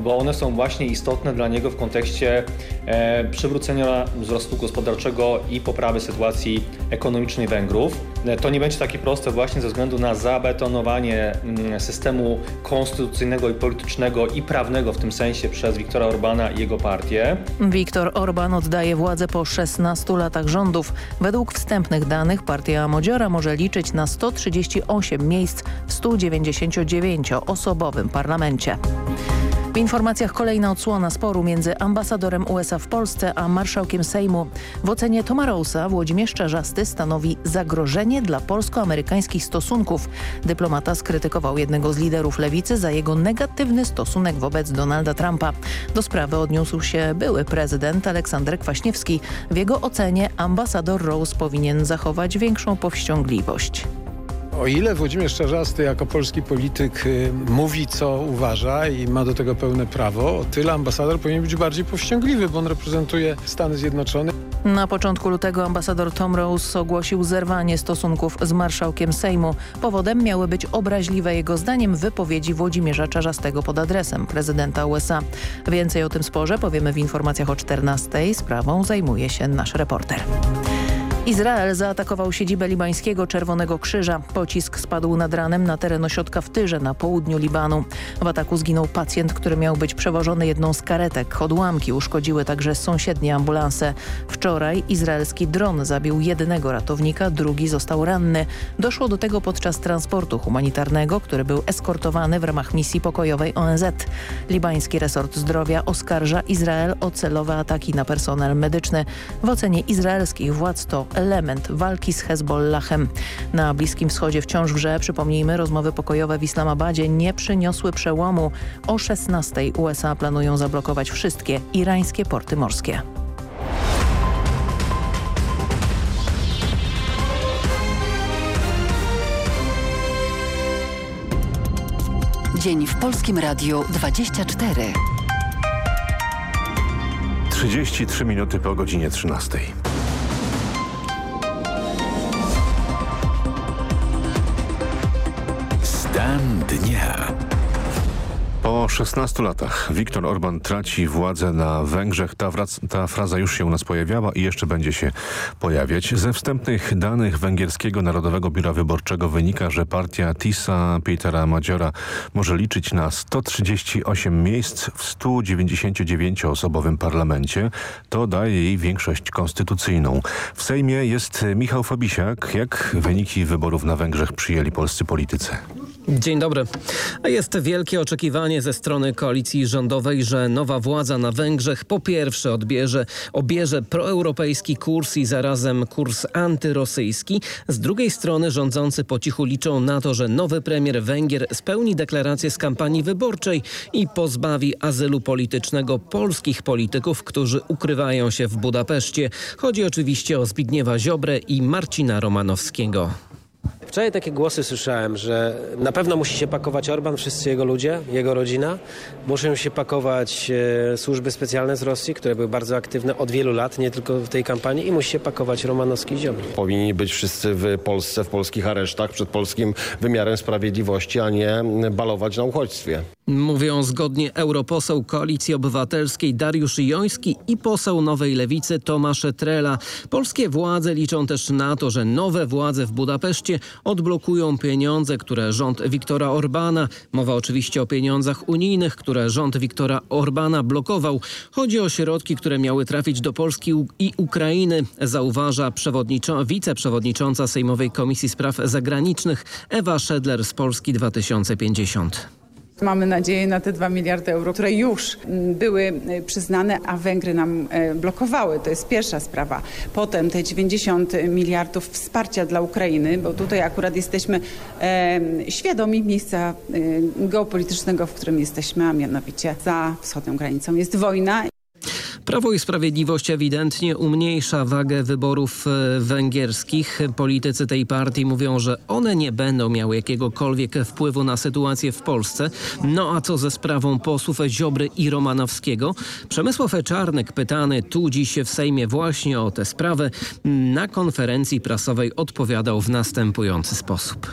bo one są właśnie istotne dla niego w kontekście e, przywrócenia wzrostu gospodarczego i poprawy sytuacji ekonomicznej Węgrów. E, to nie będzie takie proste właśnie ze względu na zabetonowanie mm, systemu konstytucyjnego i politycznego i prawnego w tym sensie przez Viktora Orbana i jego partię. Viktor Orban oddaje władzę po 16 latach rządów. Według wstępnych danych partia Modziora może liczyć na 138 miejsc w 199-osobowym parlamencie. Informacjach kolejna odsłona sporu między ambasadorem USA w Polsce a marszałkiem Sejmu. W ocenie Toma Rosa Włodzimierz Czarzasty stanowi zagrożenie dla polsko-amerykańskich stosunków. Dyplomata skrytykował jednego z liderów lewicy za jego negatywny stosunek wobec Donalda Trumpa. Do sprawy odniósł się były prezydent Aleksander Kwaśniewski. W jego ocenie ambasador Rose powinien zachować większą powściągliwość. O ile Włodzimierz Czarzasty jako polski polityk y, mówi, co uważa i ma do tego pełne prawo, o tyle ambasador powinien być bardziej powściągliwy, bo on reprezentuje Stany Zjednoczone. Na początku lutego ambasador Tom Rose ogłosił zerwanie stosunków z marszałkiem Sejmu. Powodem miały być obraźliwe jego zdaniem wypowiedzi Włodzimierza Czarzastego pod adresem prezydenta USA. Więcej o tym sporze powiemy w informacjach o 14. Sprawą zajmuje się nasz reporter. Izrael zaatakował siedzibę libańskiego Czerwonego Krzyża. Pocisk spadł nad ranem na teren ośrodka w Tyrze na południu Libanu. W ataku zginął pacjent, który miał być przewożony jedną z karetek. Odłamki uszkodziły także sąsiednie ambulanse. Wczoraj izraelski dron zabił jednego ratownika, drugi został ranny. Doszło do tego podczas transportu humanitarnego, który był eskortowany w ramach misji pokojowej ONZ. Libański resort zdrowia oskarża Izrael o celowe ataki na personel medyczny. W ocenie izraelskich władz to element walki z Hezbollahem. Na Bliskim Wschodzie wciąż grze, przypomnijmy, rozmowy pokojowe w Islamabadzie nie przyniosły przełomu. O 16 USA planują zablokować wszystkie irańskie porty morskie. Dzień w Polskim Radiu 24. 33 minuty po godzinie 13. Dnia. Po 16 latach Viktor Orban traci władzę na Węgrzech. Ta, ta, fraza już się u nas pojawiała i jeszcze będzie się pojawiać. Ze wstępnych danych Węgierskiego Narodowego Biura Wyborczego wynika, że partia TISA Petera Madziora może liczyć na 138 miejsc w 199-osobowym parlamencie. To daje jej większość konstytucyjną. W Sejmie jest Michał Fabisiak. Jak wyniki wyborów na Węgrzech przyjęli polscy politycy? Dzień dobry. Jest wielkie oczekiwanie ze strony koalicji rządowej, że nowa władza na Węgrzech po pierwsze odbierze, obierze proeuropejski kurs i zarazem kurs antyrosyjski. Z drugiej strony rządzący po cichu liczą na to, że nowy premier Węgier spełni deklarację z kampanii wyborczej i pozbawi azylu politycznego polskich polityków, którzy ukrywają się w Budapeszcie. Chodzi oczywiście o Zbigniewa Ziobrę i Marcina Romanowskiego. Wczoraj takie głosy słyszałem, że na pewno musi się pakować Orban, wszyscy jego ludzie, jego rodzina. Muszą się pakować e, służby specjalne z Rosji, które były bardzo aktywne od wielu lat, nie tylko w tej kampanii i musi się pakować Romanowski i Ziobro. Powinni być wszyscy w Polsce, w polskich aresztach, przed polskim wymiarem sprawiedliwości, a nie balować na uchodźstwie. Mówią zgodnie europoseł Koalicji Obywatelskiej Dariusz Joński i poseł Nowej Lewicy Tomasz Trela. Polskie władze liczą też na to, że nowe władze w Budapeszcie odblokują pieniądze, które rząd Viktora Orbana, mowa oczywiście o pieniądzach unijnych, które rząd Viktora Orbana blokował. Chodzi o środki, które miały trafić do Polski i Ukrainy, zauważa wiceprzewodnicząca Sejmowej Komisji Spraw Zagranicznych Ewa Szedler z Polski 2050. Mamy nadzieję na te 2 miliardy euro, które już mm, były e, przyznane, a Węgry nam e, blokowały. To jest pierwsza sprawa. Potem te 90 miliardów wsparcia dla Ukrainy, bo tutaj akurat jesteśmy e, świadomi miejsca e, geopolitycznego, w którym jesteśmy, a mianowicie za wschodnią granicą jest wojna. Prawo i Sprawiedliwość ewidentnie umniejsza wagę wyborów e, węgierskich. Politycy tej partii mówią, że one nie będą miały jakiegokolwiek wpływu na sytuację w Polsce. No a co ze sprawą posłów Ziobry i Romanowskiego? Przemysław Czarnek pytany tu dziś w Sejmie właśnie o tę sprawę na konferencji prasowej odpowiadał w następujący sposób.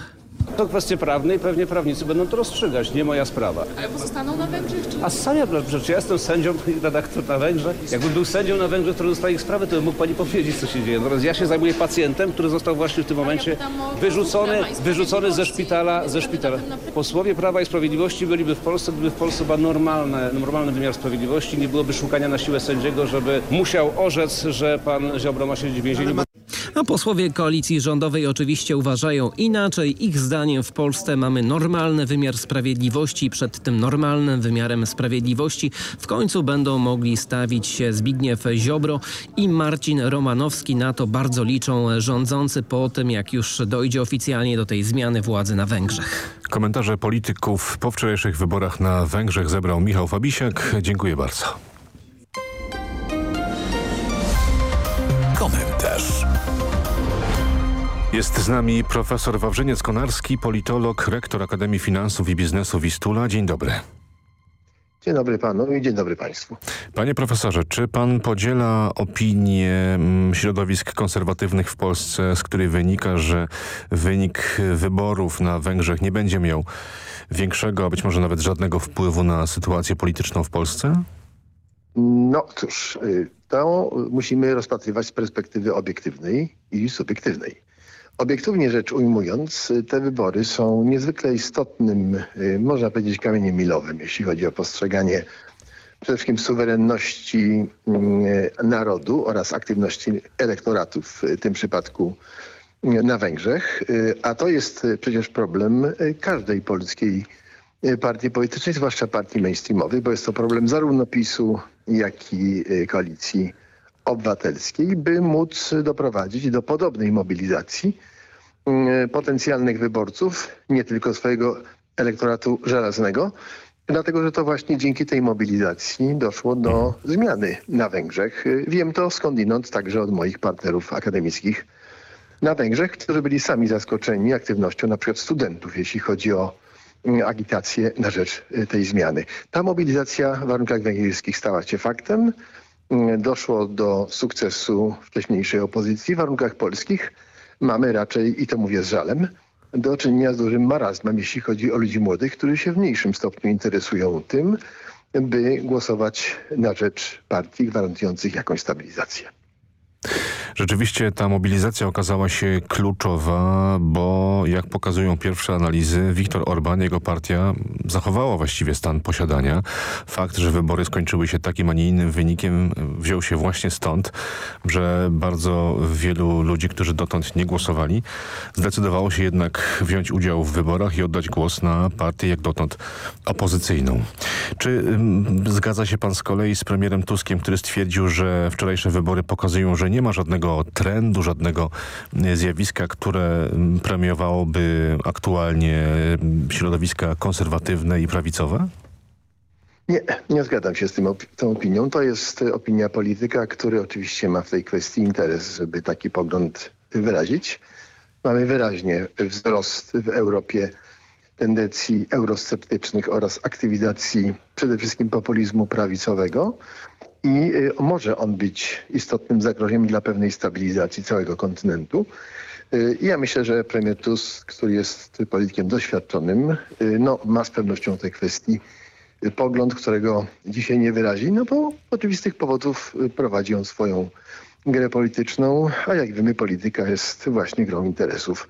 To kwestie prawne i pewnie prawnicy będą to rozstrzygać, nie moja sprawa. Ale pozostaną na Węgrzech? Czy... A sami, przecież ja jestem sędzią i redaktor na Węgrzech. Jakbym był sędzią na Węgrzech, który dostaje ich sprawę, to bym mógł pani powiedzieć, co się dzieje. Natomiast ja się zajmuję pacjentem, który został właśnie w tym momencie wyrzucony, wyrzucony ze szpitala. Ze szpitala. Posłowie Prawa i Sprawiedliwości byliby w Polsce, gdyby w Polsce był normalny, normalny wymiar sprawiedliwości, nie byłoby szukania na siłę sędziego, żeby musiał orzec, że pan Ziobro ma siedzieć w więzieniu. A posłowie koalicji rządowej oczywiście uważają inaczej. Ich zdaniem w Polsce mamy normalny wymiar sprawiedliwości. Przed tym normalnym wymiarem sprawiedliwości w końcu będą mogli stawić się Zbigniew Ziobro i Marcin Romanowski. Na to bardzo liczą rządzący po tym, jak już dojdzie oficjalnie do tej zmiany władzy na Węgrzech. Komentarze polityków po wczorajszych wyborach na Węgrzech zebrał Michał Fabisiak. Dziękuję bardzo. Komentarz. Jest z nami profesor Wawrzyniec Konarski, politolog, rektor Akademii Finansów i Biznesu Wistula. Dzień dobry. Dzień dobry panu i dzień dobry państwu. Panie profesorze, czy pan podziela opinię mm, środowisk konserwatywnych w Polsce, z której wynika, że wynik wyborów na Węgrzech nie będzie miał większego, a być może nawet żadnego wpływu na sytuację polityczną w Polsce? No cóż, y, to musimy rozpatrywać z perspektywy obiektywnej i subiektywnej. Obiektywnie rzecz ujmując, te wybory są niezwykle istotnym, y, można powiedzieć, kamieniem milowym, jeśli chodzi o postrzeganie przede wszystkim suwerenności y, narodu oraz aktywności elektoratu w tym przypadku y, na Węgrzech. A to jest przecież problem każdej polskiej partii politycznej, zwłaszcza partii mainstreamowej, bo jest to problem zarówno PiSu, jak i koalicji obywatelskiej, by móc doprowadzić do podobnej mobilizacji mm, potencjalnych wyborców, nie tylko swojego elektoratu żelaznego, dlatego że to właśnie dzięki tej mobilizacji doszło do zmiany na Węgrzech. Wiem to skądinąd także od moich partnerów akademickich na Węgrzech, którzy byli sami zaskoczeni aktywnością na przykład studentów, jeśli chodzi o mm, agitację na rzecz y, tej zmiany. Ta mobilizacja w warunkach węgierskich stała się faktem. Doszło do sukcesu wcześniejszej opozycji. W warunkach polskich mamy raczej, i to mówię z żalem, do czynienia z dużym marazmem, jeśli chodzi o ludzi młodych, którzy się w mniejszym stopniu interesują tym, by głosować na rzecz partii gwarantujących jakąś stabilizację. Rzeczywiście ta mobilizacja okazała się kluczowa, bo jak pokazują pierwsze analizy, Viktor Orban, jego partia zachowała właściwie stan posiadania. Fakt, że wybory skończyły się takim, a nie innym wynikiem wziął się właśnie stąd, że bardzo wielu ludzi, którzy dotąd nie głosowali, zdecydowało się jednak wziąć udział w wyborach i oddać głos na partię jak dotąd opozycyjną. Czy um, zgadza się pan z kolei z premierem Tuskiem, który stwierdził, że wczorajsze wybory pokazują, że nie ma żadnego trendu, żadnego e, zjawiska, które premiowałoby aktualnie środowiska konserwatywne i prawicowe? Nie, nie zgadzam się z tym, tą opinią. To jest opinia polityka, który oczywiście ma w tej kwestii interes, żeby taki pogląd wyrazić. Mamy wyraźnie wzrost w Europie tendencji eurosceptycznych oraz aktywizacji przede wszystkim populizmu prawicowego i y, może on być istotnym zagrożeniem dla pewnej stabilizacji całego kontynentu. Y, I ja myślę, że premier Tusk, który jest politykiem doświadczonym, y, no, ma z pewnością tej kwestii pogląd, którego dzisiaj nie wyrazi, no bo oczywistych powodów prowadzi on swoją grę polityczną, a jak wiemy polityka jest właśnie grą interesów.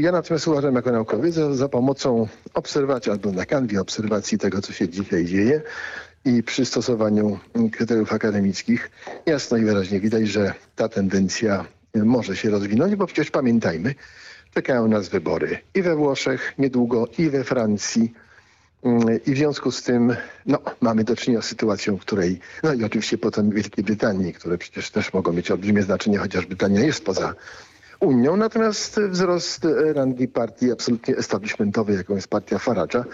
Ja natomiast uważam jako naukowiec, że za pomocą obserwacji albo na kanwie obserwacji tego, co się dzisiaj dzieje, i przy stosowaniu kryteriów akademickich jasno i wyraźnie widać, że ta tendencja może się rozwinąć, bo przecież pamiętajmy, czekają nas wybory i we Włoszech niedługo, i we Francji. I w związku z tym no, mamy do czynienia z sytuacją, w której, no i oczywiście potem Wielkiej Brytanii, które przecież też mogą mieć olbrzymie znaczenie, chociaż Brytania jest poza Unią. Natomiast wzrost rangi partii absolutnie establishmentowej, jaką jest partia Farage'a,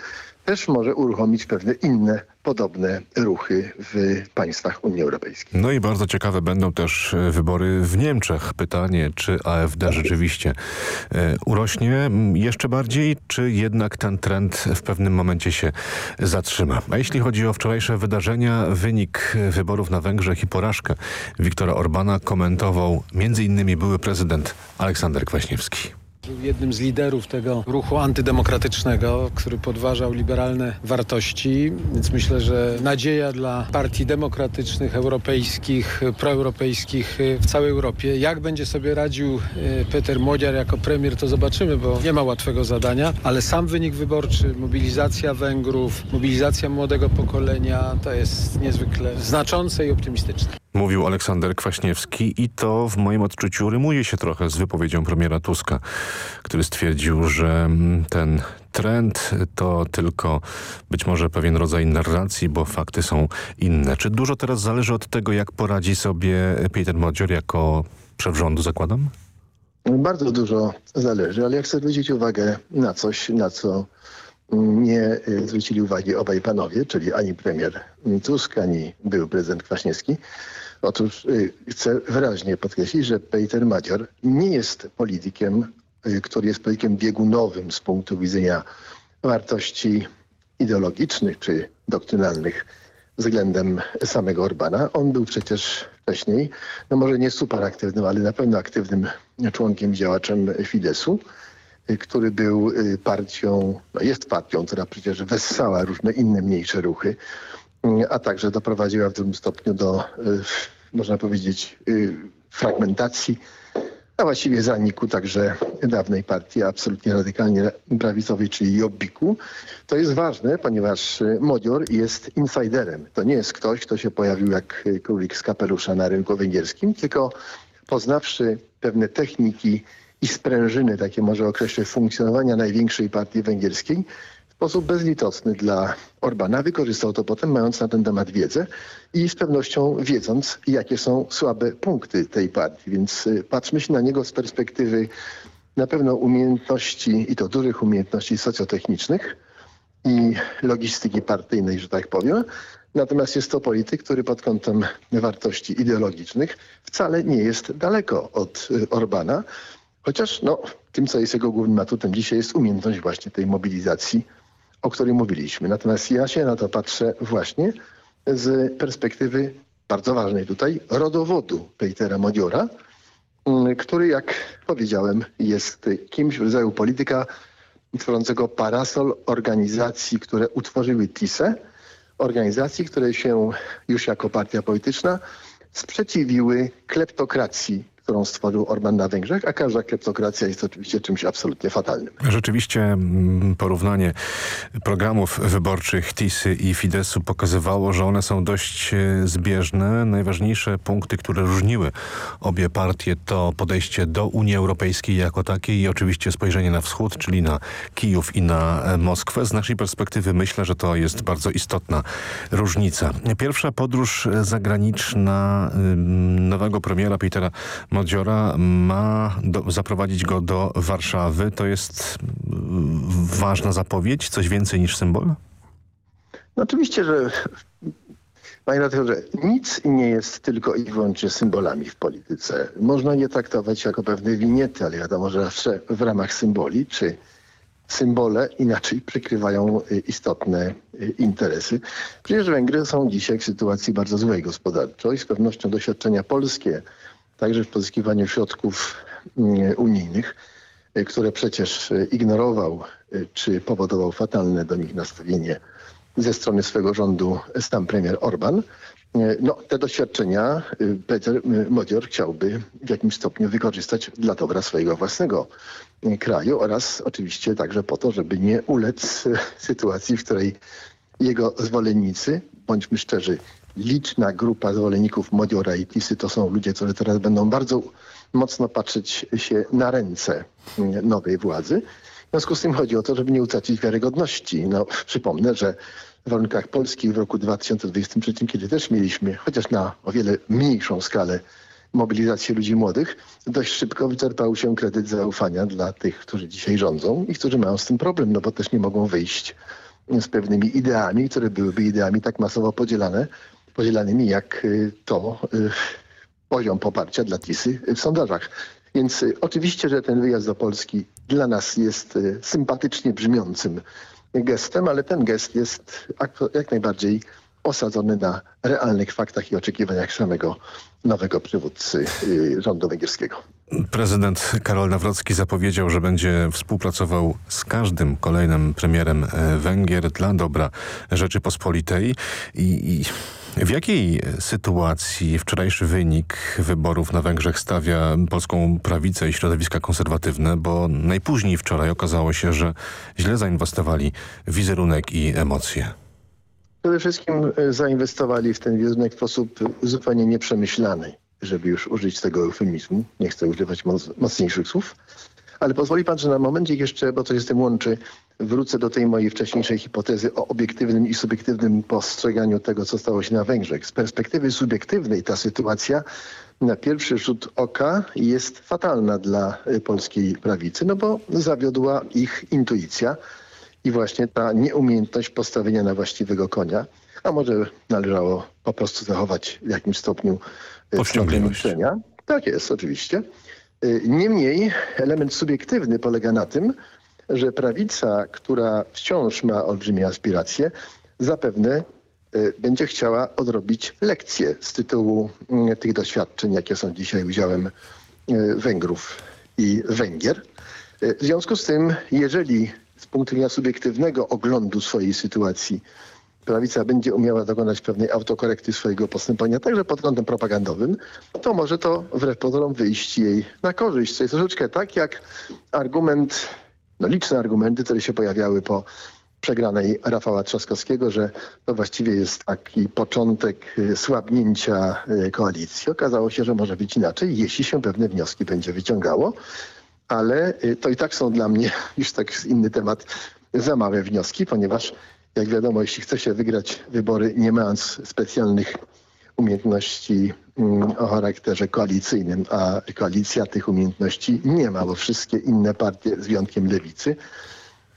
też może uruchomić pewne inne podobne ruchy w państwach Unii Europejskiej. No i bardzo ciekawe będą też e, wybory w Niemczech. Pytanie, czy AfD rzeczywiście e, urośnie jeszcze bardziej, czy jednak ten trend w pewnym momencie się zatrzyma. A jeśli chodzi o wczorajsze wydarzenia, wynik wyborów na Węgrzech i porażkę Viktora Orbana komentował m.in. były prezydent Aleksander Kwaśniewski. Był jednym z liderów tego ruchu antydemokratycznego, który podważał liberalne wartości, więc myślę, że nadzieja dla partii demokratycznych, europejskich, proeuropejskich w całej Europie. Jak będzie sobie radził e, Peter Młodziar jako premier, to zobaczymy, bo nie ma łatwego zadania, ale sam wynik wyborczy, mobilizacja Węgrów, mobilizacja młodego pokolenia to jest niezwykle znaczące i optymistyczne. Mówił Aleksander Kwaśniewski i to w moim odczuciu rymuje się trochę z wypowiedzią premiera Tuska, który stwierdził, że mm, ten trend to tylko być może pewien rodzaj narracji, bo fakty są inne. Czy dużo teraz zależy od tego, jak poradzi sobie Peter Modzior jako szef rządu, zakładam? Bardzo dużo zależy, ale ja chcę zwrócić uwagę na coś, na co nie zwrócili uwagi obaj panowie, czyli ani premier Tusk, ani był prezydent Kwaśniewski. Otóż y, chcę wyraźnie podkreślić, że Peter Madzior nie jest politykiem, y, który jest politykiem biegunowym z punktu widzenia wartości ideologicznych czy doktrynalnych względem samego Orbana. On był przecież wcześniej, no może nie super aktywnym, ale na pewno aktywnym członkiem, działaczem Fidesu, y, który był partią, no jest partią, która przecież wessała różne inne mniejsze ruchy a także doprowadziła w dużym stopniu do, y, można powiedzieć, y, fragmentacji, a właściwie zaniku także dawnej partii absolutnie radykalnie prawicowej, czyli Jobbiku. To jest ważne, ponieważ Modior jest insiderem. To nie jest ktoś, kto się pojawił jak królik z kapelusza na rynku węgierskim, tylko poznawszy pewne techniki i sprężyny, takie może określę, funkcjonowania największej partii węgierskiej, sposób bezlitosny dla Orbana. Wykorzystał to potem, mając na ten temat wiedzę i z pewnością wiedząc, jakie są słabe punkty tej partii. Więc y, patrzmy się na niego z perspektywy na pewno umiejętności, i to dużych umiejętności socjotechnicznych i logistyki partyjnej, że tak powiem. Natomiast jest to polityk, który pod kątem wartości ideologicznych wcale nie jest daleko od y, Orbana. Chociaż no, tym, co jest jego głównym atutem dzisiaj, jest umiejętność właśnie tej mobilizacji o której mówiliśmy. Natomiast ja się na to patrzę właśnie z perspektywy bardzo ważnej tutaj rodowodu Petera Modiora, mm, który, jak powiedziałem, jest kimś w rodzaju polityka tworzącego parasol organizacji, które utworzyły TISę, organizacji, które się już jako partia polityczna sprzeciwiły kleptokracji którą stworzył Orban na Węgrzech, a każda kleptokracja jest oczywiście czymś absolutnie fatalnym. Rzeczywiście mm, porównanie programów wyborczych TISy i Fidesu pokazywało, że one są dość e, zbieżne. Najważniejsze punkty, które różniły obie partie to podejście do Unii Europejskiej jako takiej i oczywiście spojrzenie na wschód, czyli na Kijów i na e, Moskwę. Z naszej perspektywy myślę, że to jest bardzo istotna różnica. Pierwsza podróż zagraniczna nowego premiera Petera Modziora ma do, zaprowadzić go do Warszawy. To jest ważna zapowiedź? Coś więcej niż symbol? No oczywiście, że Panie redaktorze, nic nie jest tylko i wyłącznie symbolami w polityce. Można je traktować jako pewne winiety, ale wiadomo, że zawsze w ramach symboli, czy symbole inaczej przykrywają y, istotne y, interesy. Przecież Węgry są dzisiaj w sytuacji bardzo złej gospodarczo i z pewnością doświadczenia polskie także w pozyskiwaniu środków mm, unijnych, y, które przecież y, ignorował y, czy powodował fatalne do nich nastawienie ze strony swego rządu stan premier Orban. No, te doświadczenia Peter Modzior chciałby w jakimś stopniu wykorzystać dla dobra swojego własnego kraju oraz oczywiście także po to, żeby nie ulec sytuacji, w której jego zwolennicy, bądźmy szczerzy, liczna grupa zwolenników Modiora i Tisy to są ludzie, którzy teraz będą bardzo mocno patrzeć się na ręce nowej władzy. W związku z tym chodzi o to, żeby nie utracić wiarygodności. No, przypomnę, że w warunkach polskich w roku 2023, kiedy też mieliśmy, chociaż na o wiele mniejszą skalę, mobilizację ludzi młodych, dość szybko wyczerpał się kredyt zaufania dla tych, którzy dzisiaj rządzą i którzy mają z tym problem, no bo też nie mogą wyjść z pewnymi ideami, które byłyby ideami tak masowo podzielane, podzielanymi jak y, to y, poziom poparcia dla TISy w sondażach. Więc y, oczywiście, że ten wyjazd do Polski dla nas jest sympatycznie brzmiącym gestem, ale ten gest jest jak najbardziej osadzony na realnych faktach i oczekiwaniach samego nowego przywódcy rządu węgierskiego. Prezydent Karol Nawrocki zapowiedział, że będzie współpracował z każdym kolejnym premierem e, Węgier dla dobra Rzeczypospolitej. I, i w jakiej sytuacji wczorajszy wynik wyborów na Węgrzech stawia polską prawicę i środowiska konserwatywne, bo najpóźniej wczoraj okazało się, że źle zainwestowali wizerunek i emocje? Przede wszystkim e, zainwestowali w ten wizerunek w sposób zupełnie nieprzemyślany, żeby już użyć tego eufemizmu. Nie chcę używać mocniejszych słów. Ale pozwoli pan, że na momencie jeszcze, bo się z tym łączy, wrócę do tej mojej wcześniejszej hipotezy o obiektywnym i subiektywnym postrzeganiu tego, co stało się na Węgrzech. Z perspektywy subiektywnej ta sytuacja na pierwszy rzut oka jest fatalna dla y, polskiej prawicy, no bo zawiodła ich intuicja i właśnie ta nieumiejętność postawienia na właściwego konia, a może należało po prostu zachować w jakimś stopniu y, powściągliwość. Tak jest, oczywiście. Y, niemniej element subiektywny polega na tym, że prawica, która wciąż ma olbrzymie aspiracje, zapewne y, będzie chciała odrobić lekcje z tytułu tych doświadczeń, jakie są dzisiaj udziałem Węgrów i Węgier. W związku z tym, jeżeli z punktu widzenia subiektywnego oglądu swojej sytuacji prawica będzie umiała dokonać pewnej autokorekty swojego postępowania, także pod kątem propagandowym, to może to wbrew pozorom wyjść jej na korzyść. To jest troszeczkę tak jak argument, no liczne argumenty, które się pojawiały po przegranej Rafała Trzaskowskiego, że to właściwie jest taki początek y, słabnięcia y, koalicji. Okazało się, że może być inaczej, jeśli się pewne wnioski będzie wyciągało, ale y, to i tak są dla mnie, już tak inny temat, za małe wnioski, ponieważ jak wiadomo, jeśli chce się wygrać wybory nie mając specjalnych umiejętności mm, o charakterze koalicyjnym, a koalicja tych umiejętności nie ma, bo wszystkie inne partie z wyjątkiem lewicy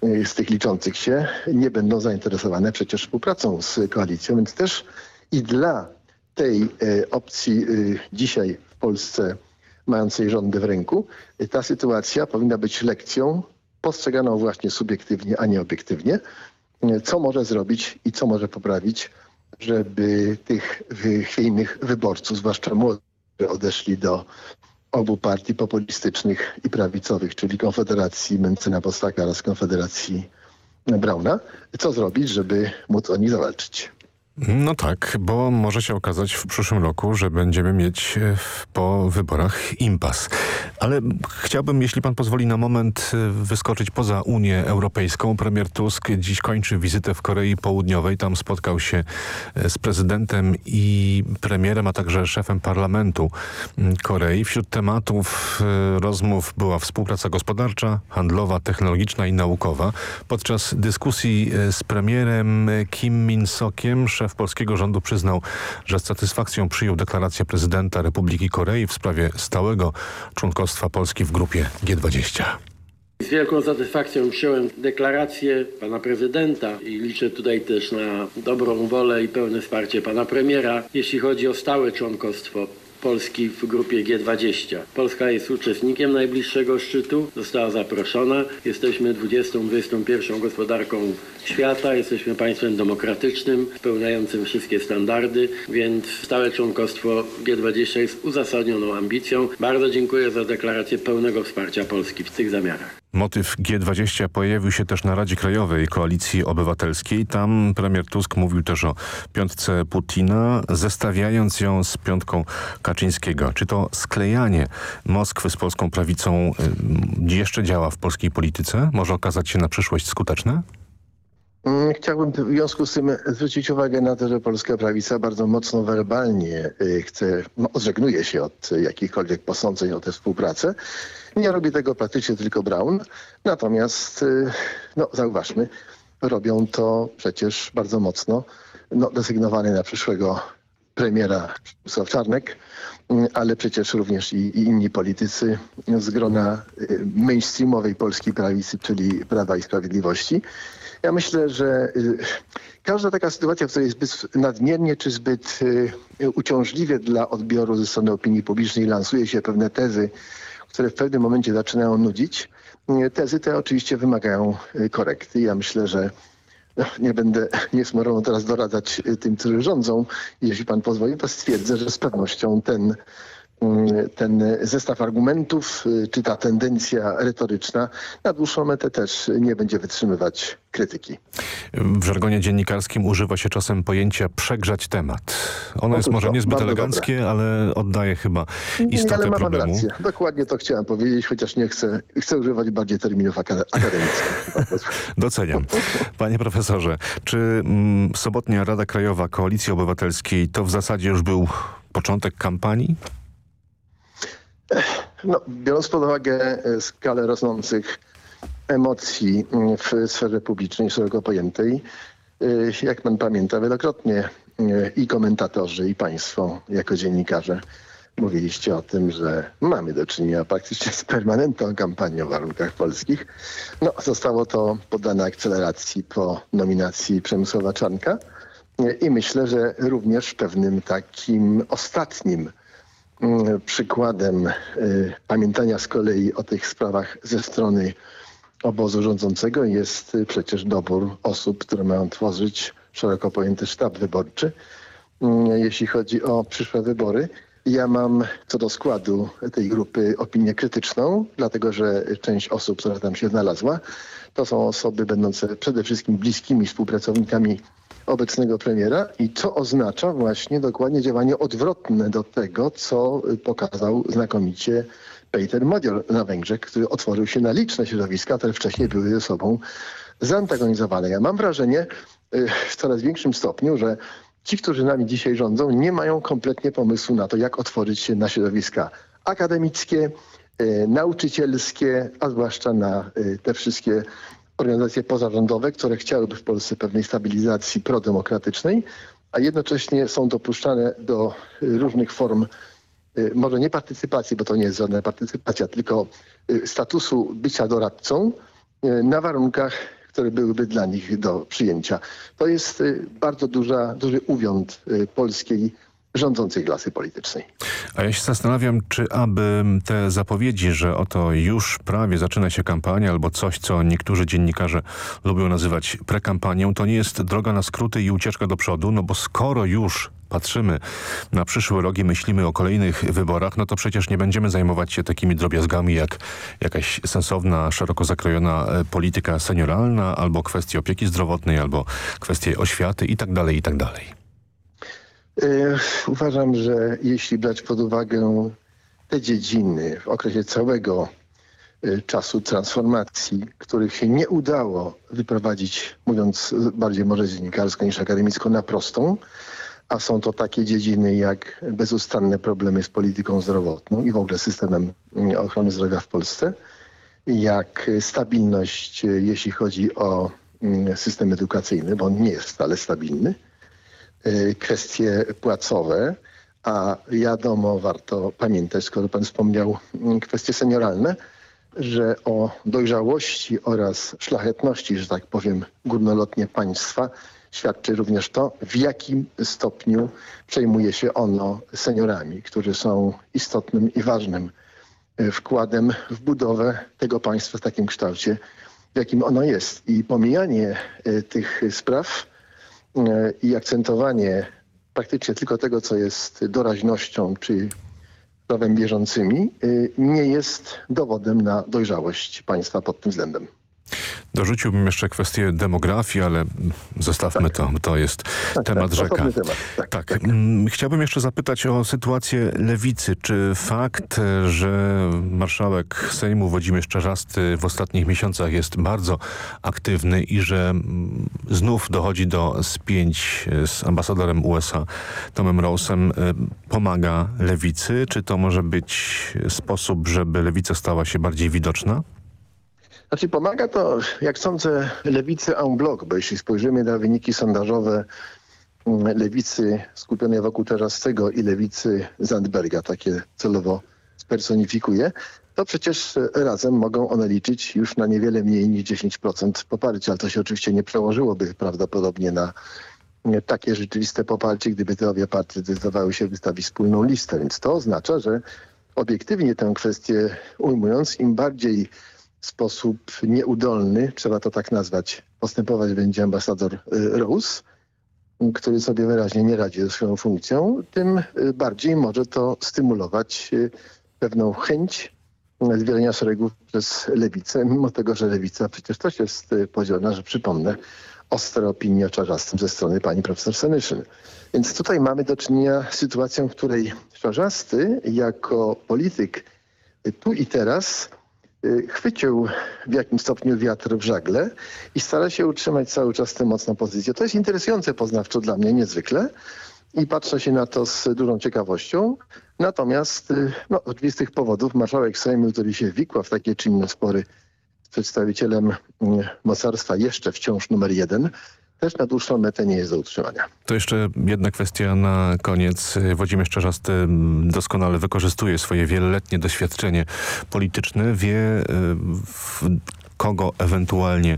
y, z tych liczących się nie będą zainteresowane przecież współpracą z koalicją, więc też i dla tej y, opcji y, dzisiaj w Polsce mającej rządy w ręku, ta sytuacja powinna być lekcją postrzeganą właśnie subiektywnie, a nie obiektywnie, co może zrobić i co może poprawić, żeby tych chwiejnych wyborców, zwłaszcza młodych, odeszli do obu partii populistycznych i prawicowych, czyli Konfederacji Mencyna Postaka oraz Konfederacji Brauna. Co zrobić, żeby móc o nich zawalczyć? No tak, bo może się okazać w przyszłym roku, że będziemy mieć e, po wyborach impas. Ale chciałbym, jeśli pan pozwoli na moment, e, wyskoczyć poza Unię Europejską. Premier Tusk dziś kończy wizytę w Korei Południowej. Tam spotkał się e, z prezydentem i premierem, a także szefem parlamentu Korei. Wśród tematów rozmów była współpraca gospodarcza, handlowa, technologiczna i naukowa. Podczas dyskusji z premierem Kim Min-sokiem, szef polskiego rządu przyznał, że z satysfakcją przyjął deklarację prezydenta Republiki Korei w sprawie stałego członkostwa Polski w grupie G20. Z wielką satysfakcją przyjąłem deklarację pana prezydenta i liczę tutaj też na dobrą wolę i pełne wsparcie pana premiera, jeśli chodzi o stałe członkostwo Polski w grupie G20. Polska jest uczestnikiem najbliższego szczytu, została zaproszona. Jesteśmy 20-21 gospodarką świata, jesteśmy państwem demokratycznym, spełniającym wszystkie standardy, więc stałe członkostwo G20 jest uzasadnioną ambicją. Bardzo dziękuję za deklarację pełnego wsparcia Polski w tych zamiarach. Motyw G20 pojawił się też na Radzie Krajowej Koalicji Obywatelskiej. Tam premier Tusk mówił też o piątce Putina, zestawiając ją z piątką Kaczyńskiego. Czy to sklejanie Moskwy z polską prawicą y, jeszcze działa w polskiej polityce? Może okazać się na przyszłość skuteczne? Mm, chciałbym w związku z tym zwrócić uwagę na to, że polska prawica bardzo mocno werbalnie y, chce, no, odżegnuje się od jakichkolwiek posądzeń o tę współpracę. Nie robi tego praktycznie tylko Brown. Natomiast, y, no zauważmy, robią to przecież bardzo mocno no, desygnowany na przyszłego premiera Przemysław Czarnek, y, ale przecież również i, i, inni politycy z grona mainstreamowej polskiej prawicy, czyli Prawa i Sprawiedliwości. Ja myślę, że y, każda taka sytuacja, w której jest zbyt nadmiernie czy zbyt y, uciążliwie dla odbioru ze strony opinii publicznej lansuje się pewne tezy, które w pewnym momencie zaczynają nudzić. Y, tezy te oczywiście wymagają korekty. Ja myślę, że no, nie będę niesmorowo teraz doradzać tym, którzy rządzą. Jeśli pan pozwoli, to stwierdzę, że z pewnością ten ten zestaw argumentów, y, czy ta tendencja retoryczna na dłuższą metę też nie będzie wytrzymywać krytyki. W żargonie dziennikarskim używa się czasem pojęcia przegrzać temat. Ono jest może niezbyt eleganckie, dobre. ale oddaje chyba istotę ale problemu. Rację. Dokładnie to chciałem powiedzieć, chociaż nie chcę, chcę używać bardziej terminów akademickich. Doceniam. Panie profesorze, czy mm, sobotnia Rada Krajowa Koalicji Obywatelskiej to w zasadzie już był początek kampanii? No, biorąc pod uwagę e, skalę rosnących emocji mm, w sferze publicznej, szeroko pojętej, e, jak pan pamięta, wielokrotnie e, i komentatorzy, i państwo jako dziennikarze mówiliście o tym, że mamy do czynienia praktycznie z permanentną kampanią w warunkach polskich. No, zostało to poddane akceleracji po nominacji Przemysława Czarnka i myślę, że również pewnym takim ostatnim przykładem y, pamiętania z kolei o tych sprawach ze strony obozu rządzącego jest y, przecież dobór osób, które mają tworzyć szeroko pojęty sztab wyborczy. Mm, jeśli chodzi o przyszłe wybory, ja mam co do składu tej grupy opinię krytyczną, dlatego że część osób, która tam się znalazła, to są osoby będące przede wszystkim bliskimi współpracownikami obecnego premiera i co oznacza właśnie dokładnie działanie odwrotne do tego, co pokazał znakomicie Peter Modior na Węgrzech, który otworzył się na liczne środowiska, które wcześniej były ze sobą zantagonizowane. Ja mam wrażenie y, w coraz większym stopniu, że ci, którzy nami dzisiaj rządzą, nie mają kompletnie pomysłu na to, jak otworzyć się na środowiska akademickie, y, nauczycielskie, a zwłaszcza na y, te wszystkie organizacje pozarządowe, które chciałyby w Polsce pewnej stabilizacji prodemokratycznej, a jednocześnie są dopuszczane do y, różnych form, y, może nie partycypacji, bo to nie jest żadna partycypacja, tylko y, statusu bycia doradcą na warunkach, które byłyby dla nich do przyjęcia. To jest bardzo duża, duży uwiąd polskiej rządzącej klasy politycznej. A ja się zastanawiam, czy aby te zapowiedzi, że oto już prawie zaczyna się kampania albo coś, co niektórzy dziennikarze lubią nazywać prekampanią, to nie jest droga na skróty i ucieczka do przodu, no bo skoro już patrzymy na przyszły rok i myślimy o kolejnych wyborach, no to przecież nie będziemy zajmować się takimi drobiazgami jak jakaś sensowna, szeroko zakrojona e, polityka senioralna albo kwestie opieki zdrowotnej, albo kwestie oświaty i tak dalej, i tak dalej. E, uważam, że jeśli brać pod uwagę te dziedziny w okresie całego e, czasu transformacji, których się nie udało wyprowadzić, mówiąc bardziej może dziennikarsko niż akademicko, na prostą, a są to takie dziedziny jak bezustanne problemy z polityką zdrowotną i w ogóle systemem mm, ochrony zdrowia w Polsce, jak stabilność, e, jeśli chodzi o mm, system edukacyjny, bo on nie jest wcale stabilny, e, kwestie płacowe, a wiadomo, warto pamiętać, skoro pan wspomniał mm, kwestie senioralne, że o dojrzałości oraz szlachetności, że tak powiem górnolotnie państwa świadczy również to, w jakim stopniu przejmuje się ono seniorami, którzy są istotnym i ważnym e, wkładem w budowę tego państwa w takim kształcie, w jakim ono jest. I pomijanie e, tych spraw i akcentowanie praktycznie tylko tego, co jest doraźnością czy prawem bieżącymi, nie jest dowodem na dojrzałość państwa pod tym względem. Dorzuciłbym jeszcze kwestię demografii, ale zostawmy tak. to. To jest tak, temat tak, rzeka. Temat. Tak, tak. tak, mm, Chciałbym jeszcze zapytać o sytuację lewicy. Czy fakt, że marszałek Sejmu Włodzimierz Czarzasty w ostatnich miesiącach jest bardzo aktywny i że mm, znów dochodzi do spięć z ambasadorem USA Tomem Rose'em y, pomaga lewicy? Czy to może być sposób, żeby lewica stała się bardziej widoczna? Znaczy pomaga to, jak sądzę, lewicy en bloc, bo jeśli spojrzymy na wyniki sondażowe mm, lewicy skupionej wokół Czarzastego i lewicy Zandberga, takie celowo spersonifikuję, to przecież razem mogą one liczyć już na niewiele mniej niż 10% poparcia, ale to się oczywiście nie przełożyłoby prawdopodobnie na takie rzeczywiste poparcie, gdyby te obie partie zdecydowały się wystawić wspólną listę. Więc to oznacza, że obiektywnie tę kwestię ujmując, im bardziej sposób nieudolny, trzeba to tak nazwać, postępować będzie ambasador y, Rose, który sobie wyraźnie nie radzi ze swoją funkcją, tym y, bardziej może to stymulować y, pewną chęć zbierania szeregów przez lewicę, mimo tego, że lewica przecież też jest podzielona, że przypomnę, ostre opinie o Czarzastym ze strony pani profesor Senyszyn. Więc tutaj mamy do czynienia z sytuacją, w której Czarzasty jako polityk tu i teraz chwycił w jakim stopniu wiatr w żagle i stara się utrzymać cały czas tę mocną pozycję. To jest interesujące poznawczo dla mnie niezwykle i patrzę się na to z dużą ciekawością. Natomiast y, no, z oczywistych powodów marszałek Sejmu, który się wikła w takie czynne spory z przedstawicielem y, mocarstwa jeszcze wciąż numer jeden, też na dłuższą metę nie jest do utrzymania. To jeszcze jedna kwestia na koniec. Włodzimierz Czarzasty doskonale wykorzystuje swoje wieloletnie doświadczenie polityczne, wie kogo ewentualnie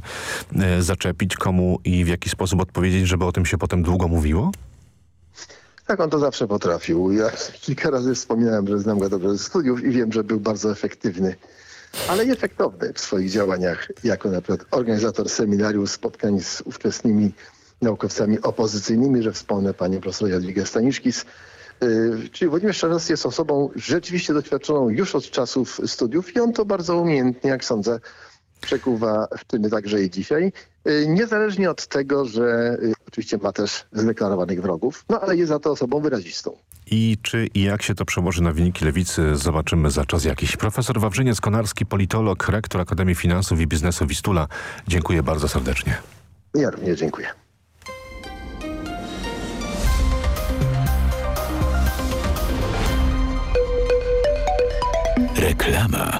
e, zaczepić, komu i w jaki sposób odpowiedzieć, żeby o tym się potem długo mówiło? Tak, on to zawsze potrafił. Ja kilka razy wspominałem, że znam go dobrze ze studiów i wiem, że był bardzo efektywny ale efektowny w swoich działaniach jako na przykład organizator seminariów, spotkań z ówczesnymi naukowcami opozycyjnymi, że wspomnę panią profesor Jadwigę Staniszkis. Yy, czyli Włodzimierz Czarzasty jest osobą rzeczywiście doświadczoną już od czasów studiów i on to bardzo umiejętnie, jak sądzę, przekuwa w czyny także i dzisiaj. Y, niezależnie od tego, że y, oczywiście ma też zdeklarowanych wrogów, no ale jest za to osobą wyrazistą. I czy i jak się to przełoży na wyniki lewicy, zobaczymy za czas jakiś. Profesor Wawrzyniec Konarski, politolog, rektor Akademii Finansów i Biznesu Wistula. Dziękuję bardzo serdecznie. Ja również dziękuję. Reklama.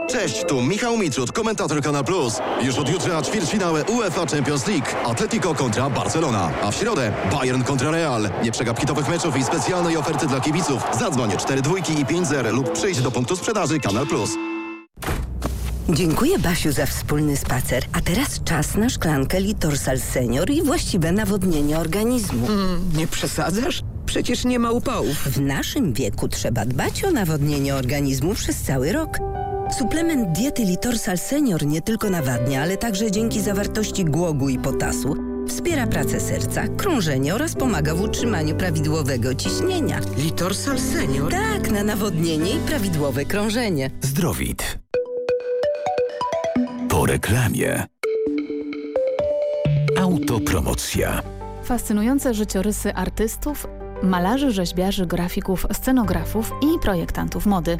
Cześć, tu Michał Mitrud, komentator Kanal Plus. Już od jutra ćwierćfinały UEFA Champions League. Atletico kontra Barcelona. A w środę Bayern kontra Real. Nie przegap hitowych meczów i specjalnej oferty dla kibiców. Zadzwoń 4 dwójki i 5 zer lub przyjdź do punktu sprzedaży Kanal Plus. Dziękuję Basiu za wspólny spacer. A teraz czas na szklankę Litorsal Senior i właściwe nawodnienie organizmu. nie przesadzasz? Przecież nie ma upałów. W naszym wieku trzeba dbać o nawodnienie organizmu przez cały rok. Suplement diety Litorsal Senior nie tylko nawadnia, ale także dzięki zawartości głogu i potasu wspiera pracę serca, krążenie oraz pomaga w utrzymaniu prawidłowego ciśnienia. Litorsal Senior? Tak, na nawodnienie i prawidłowe krążenie. Zdrowit. Po reklamie. Autopromocja. Fascynujące życiorysy artystów, malarzy, rzeźbiarzy, grafików, scenografów i projektantów mody.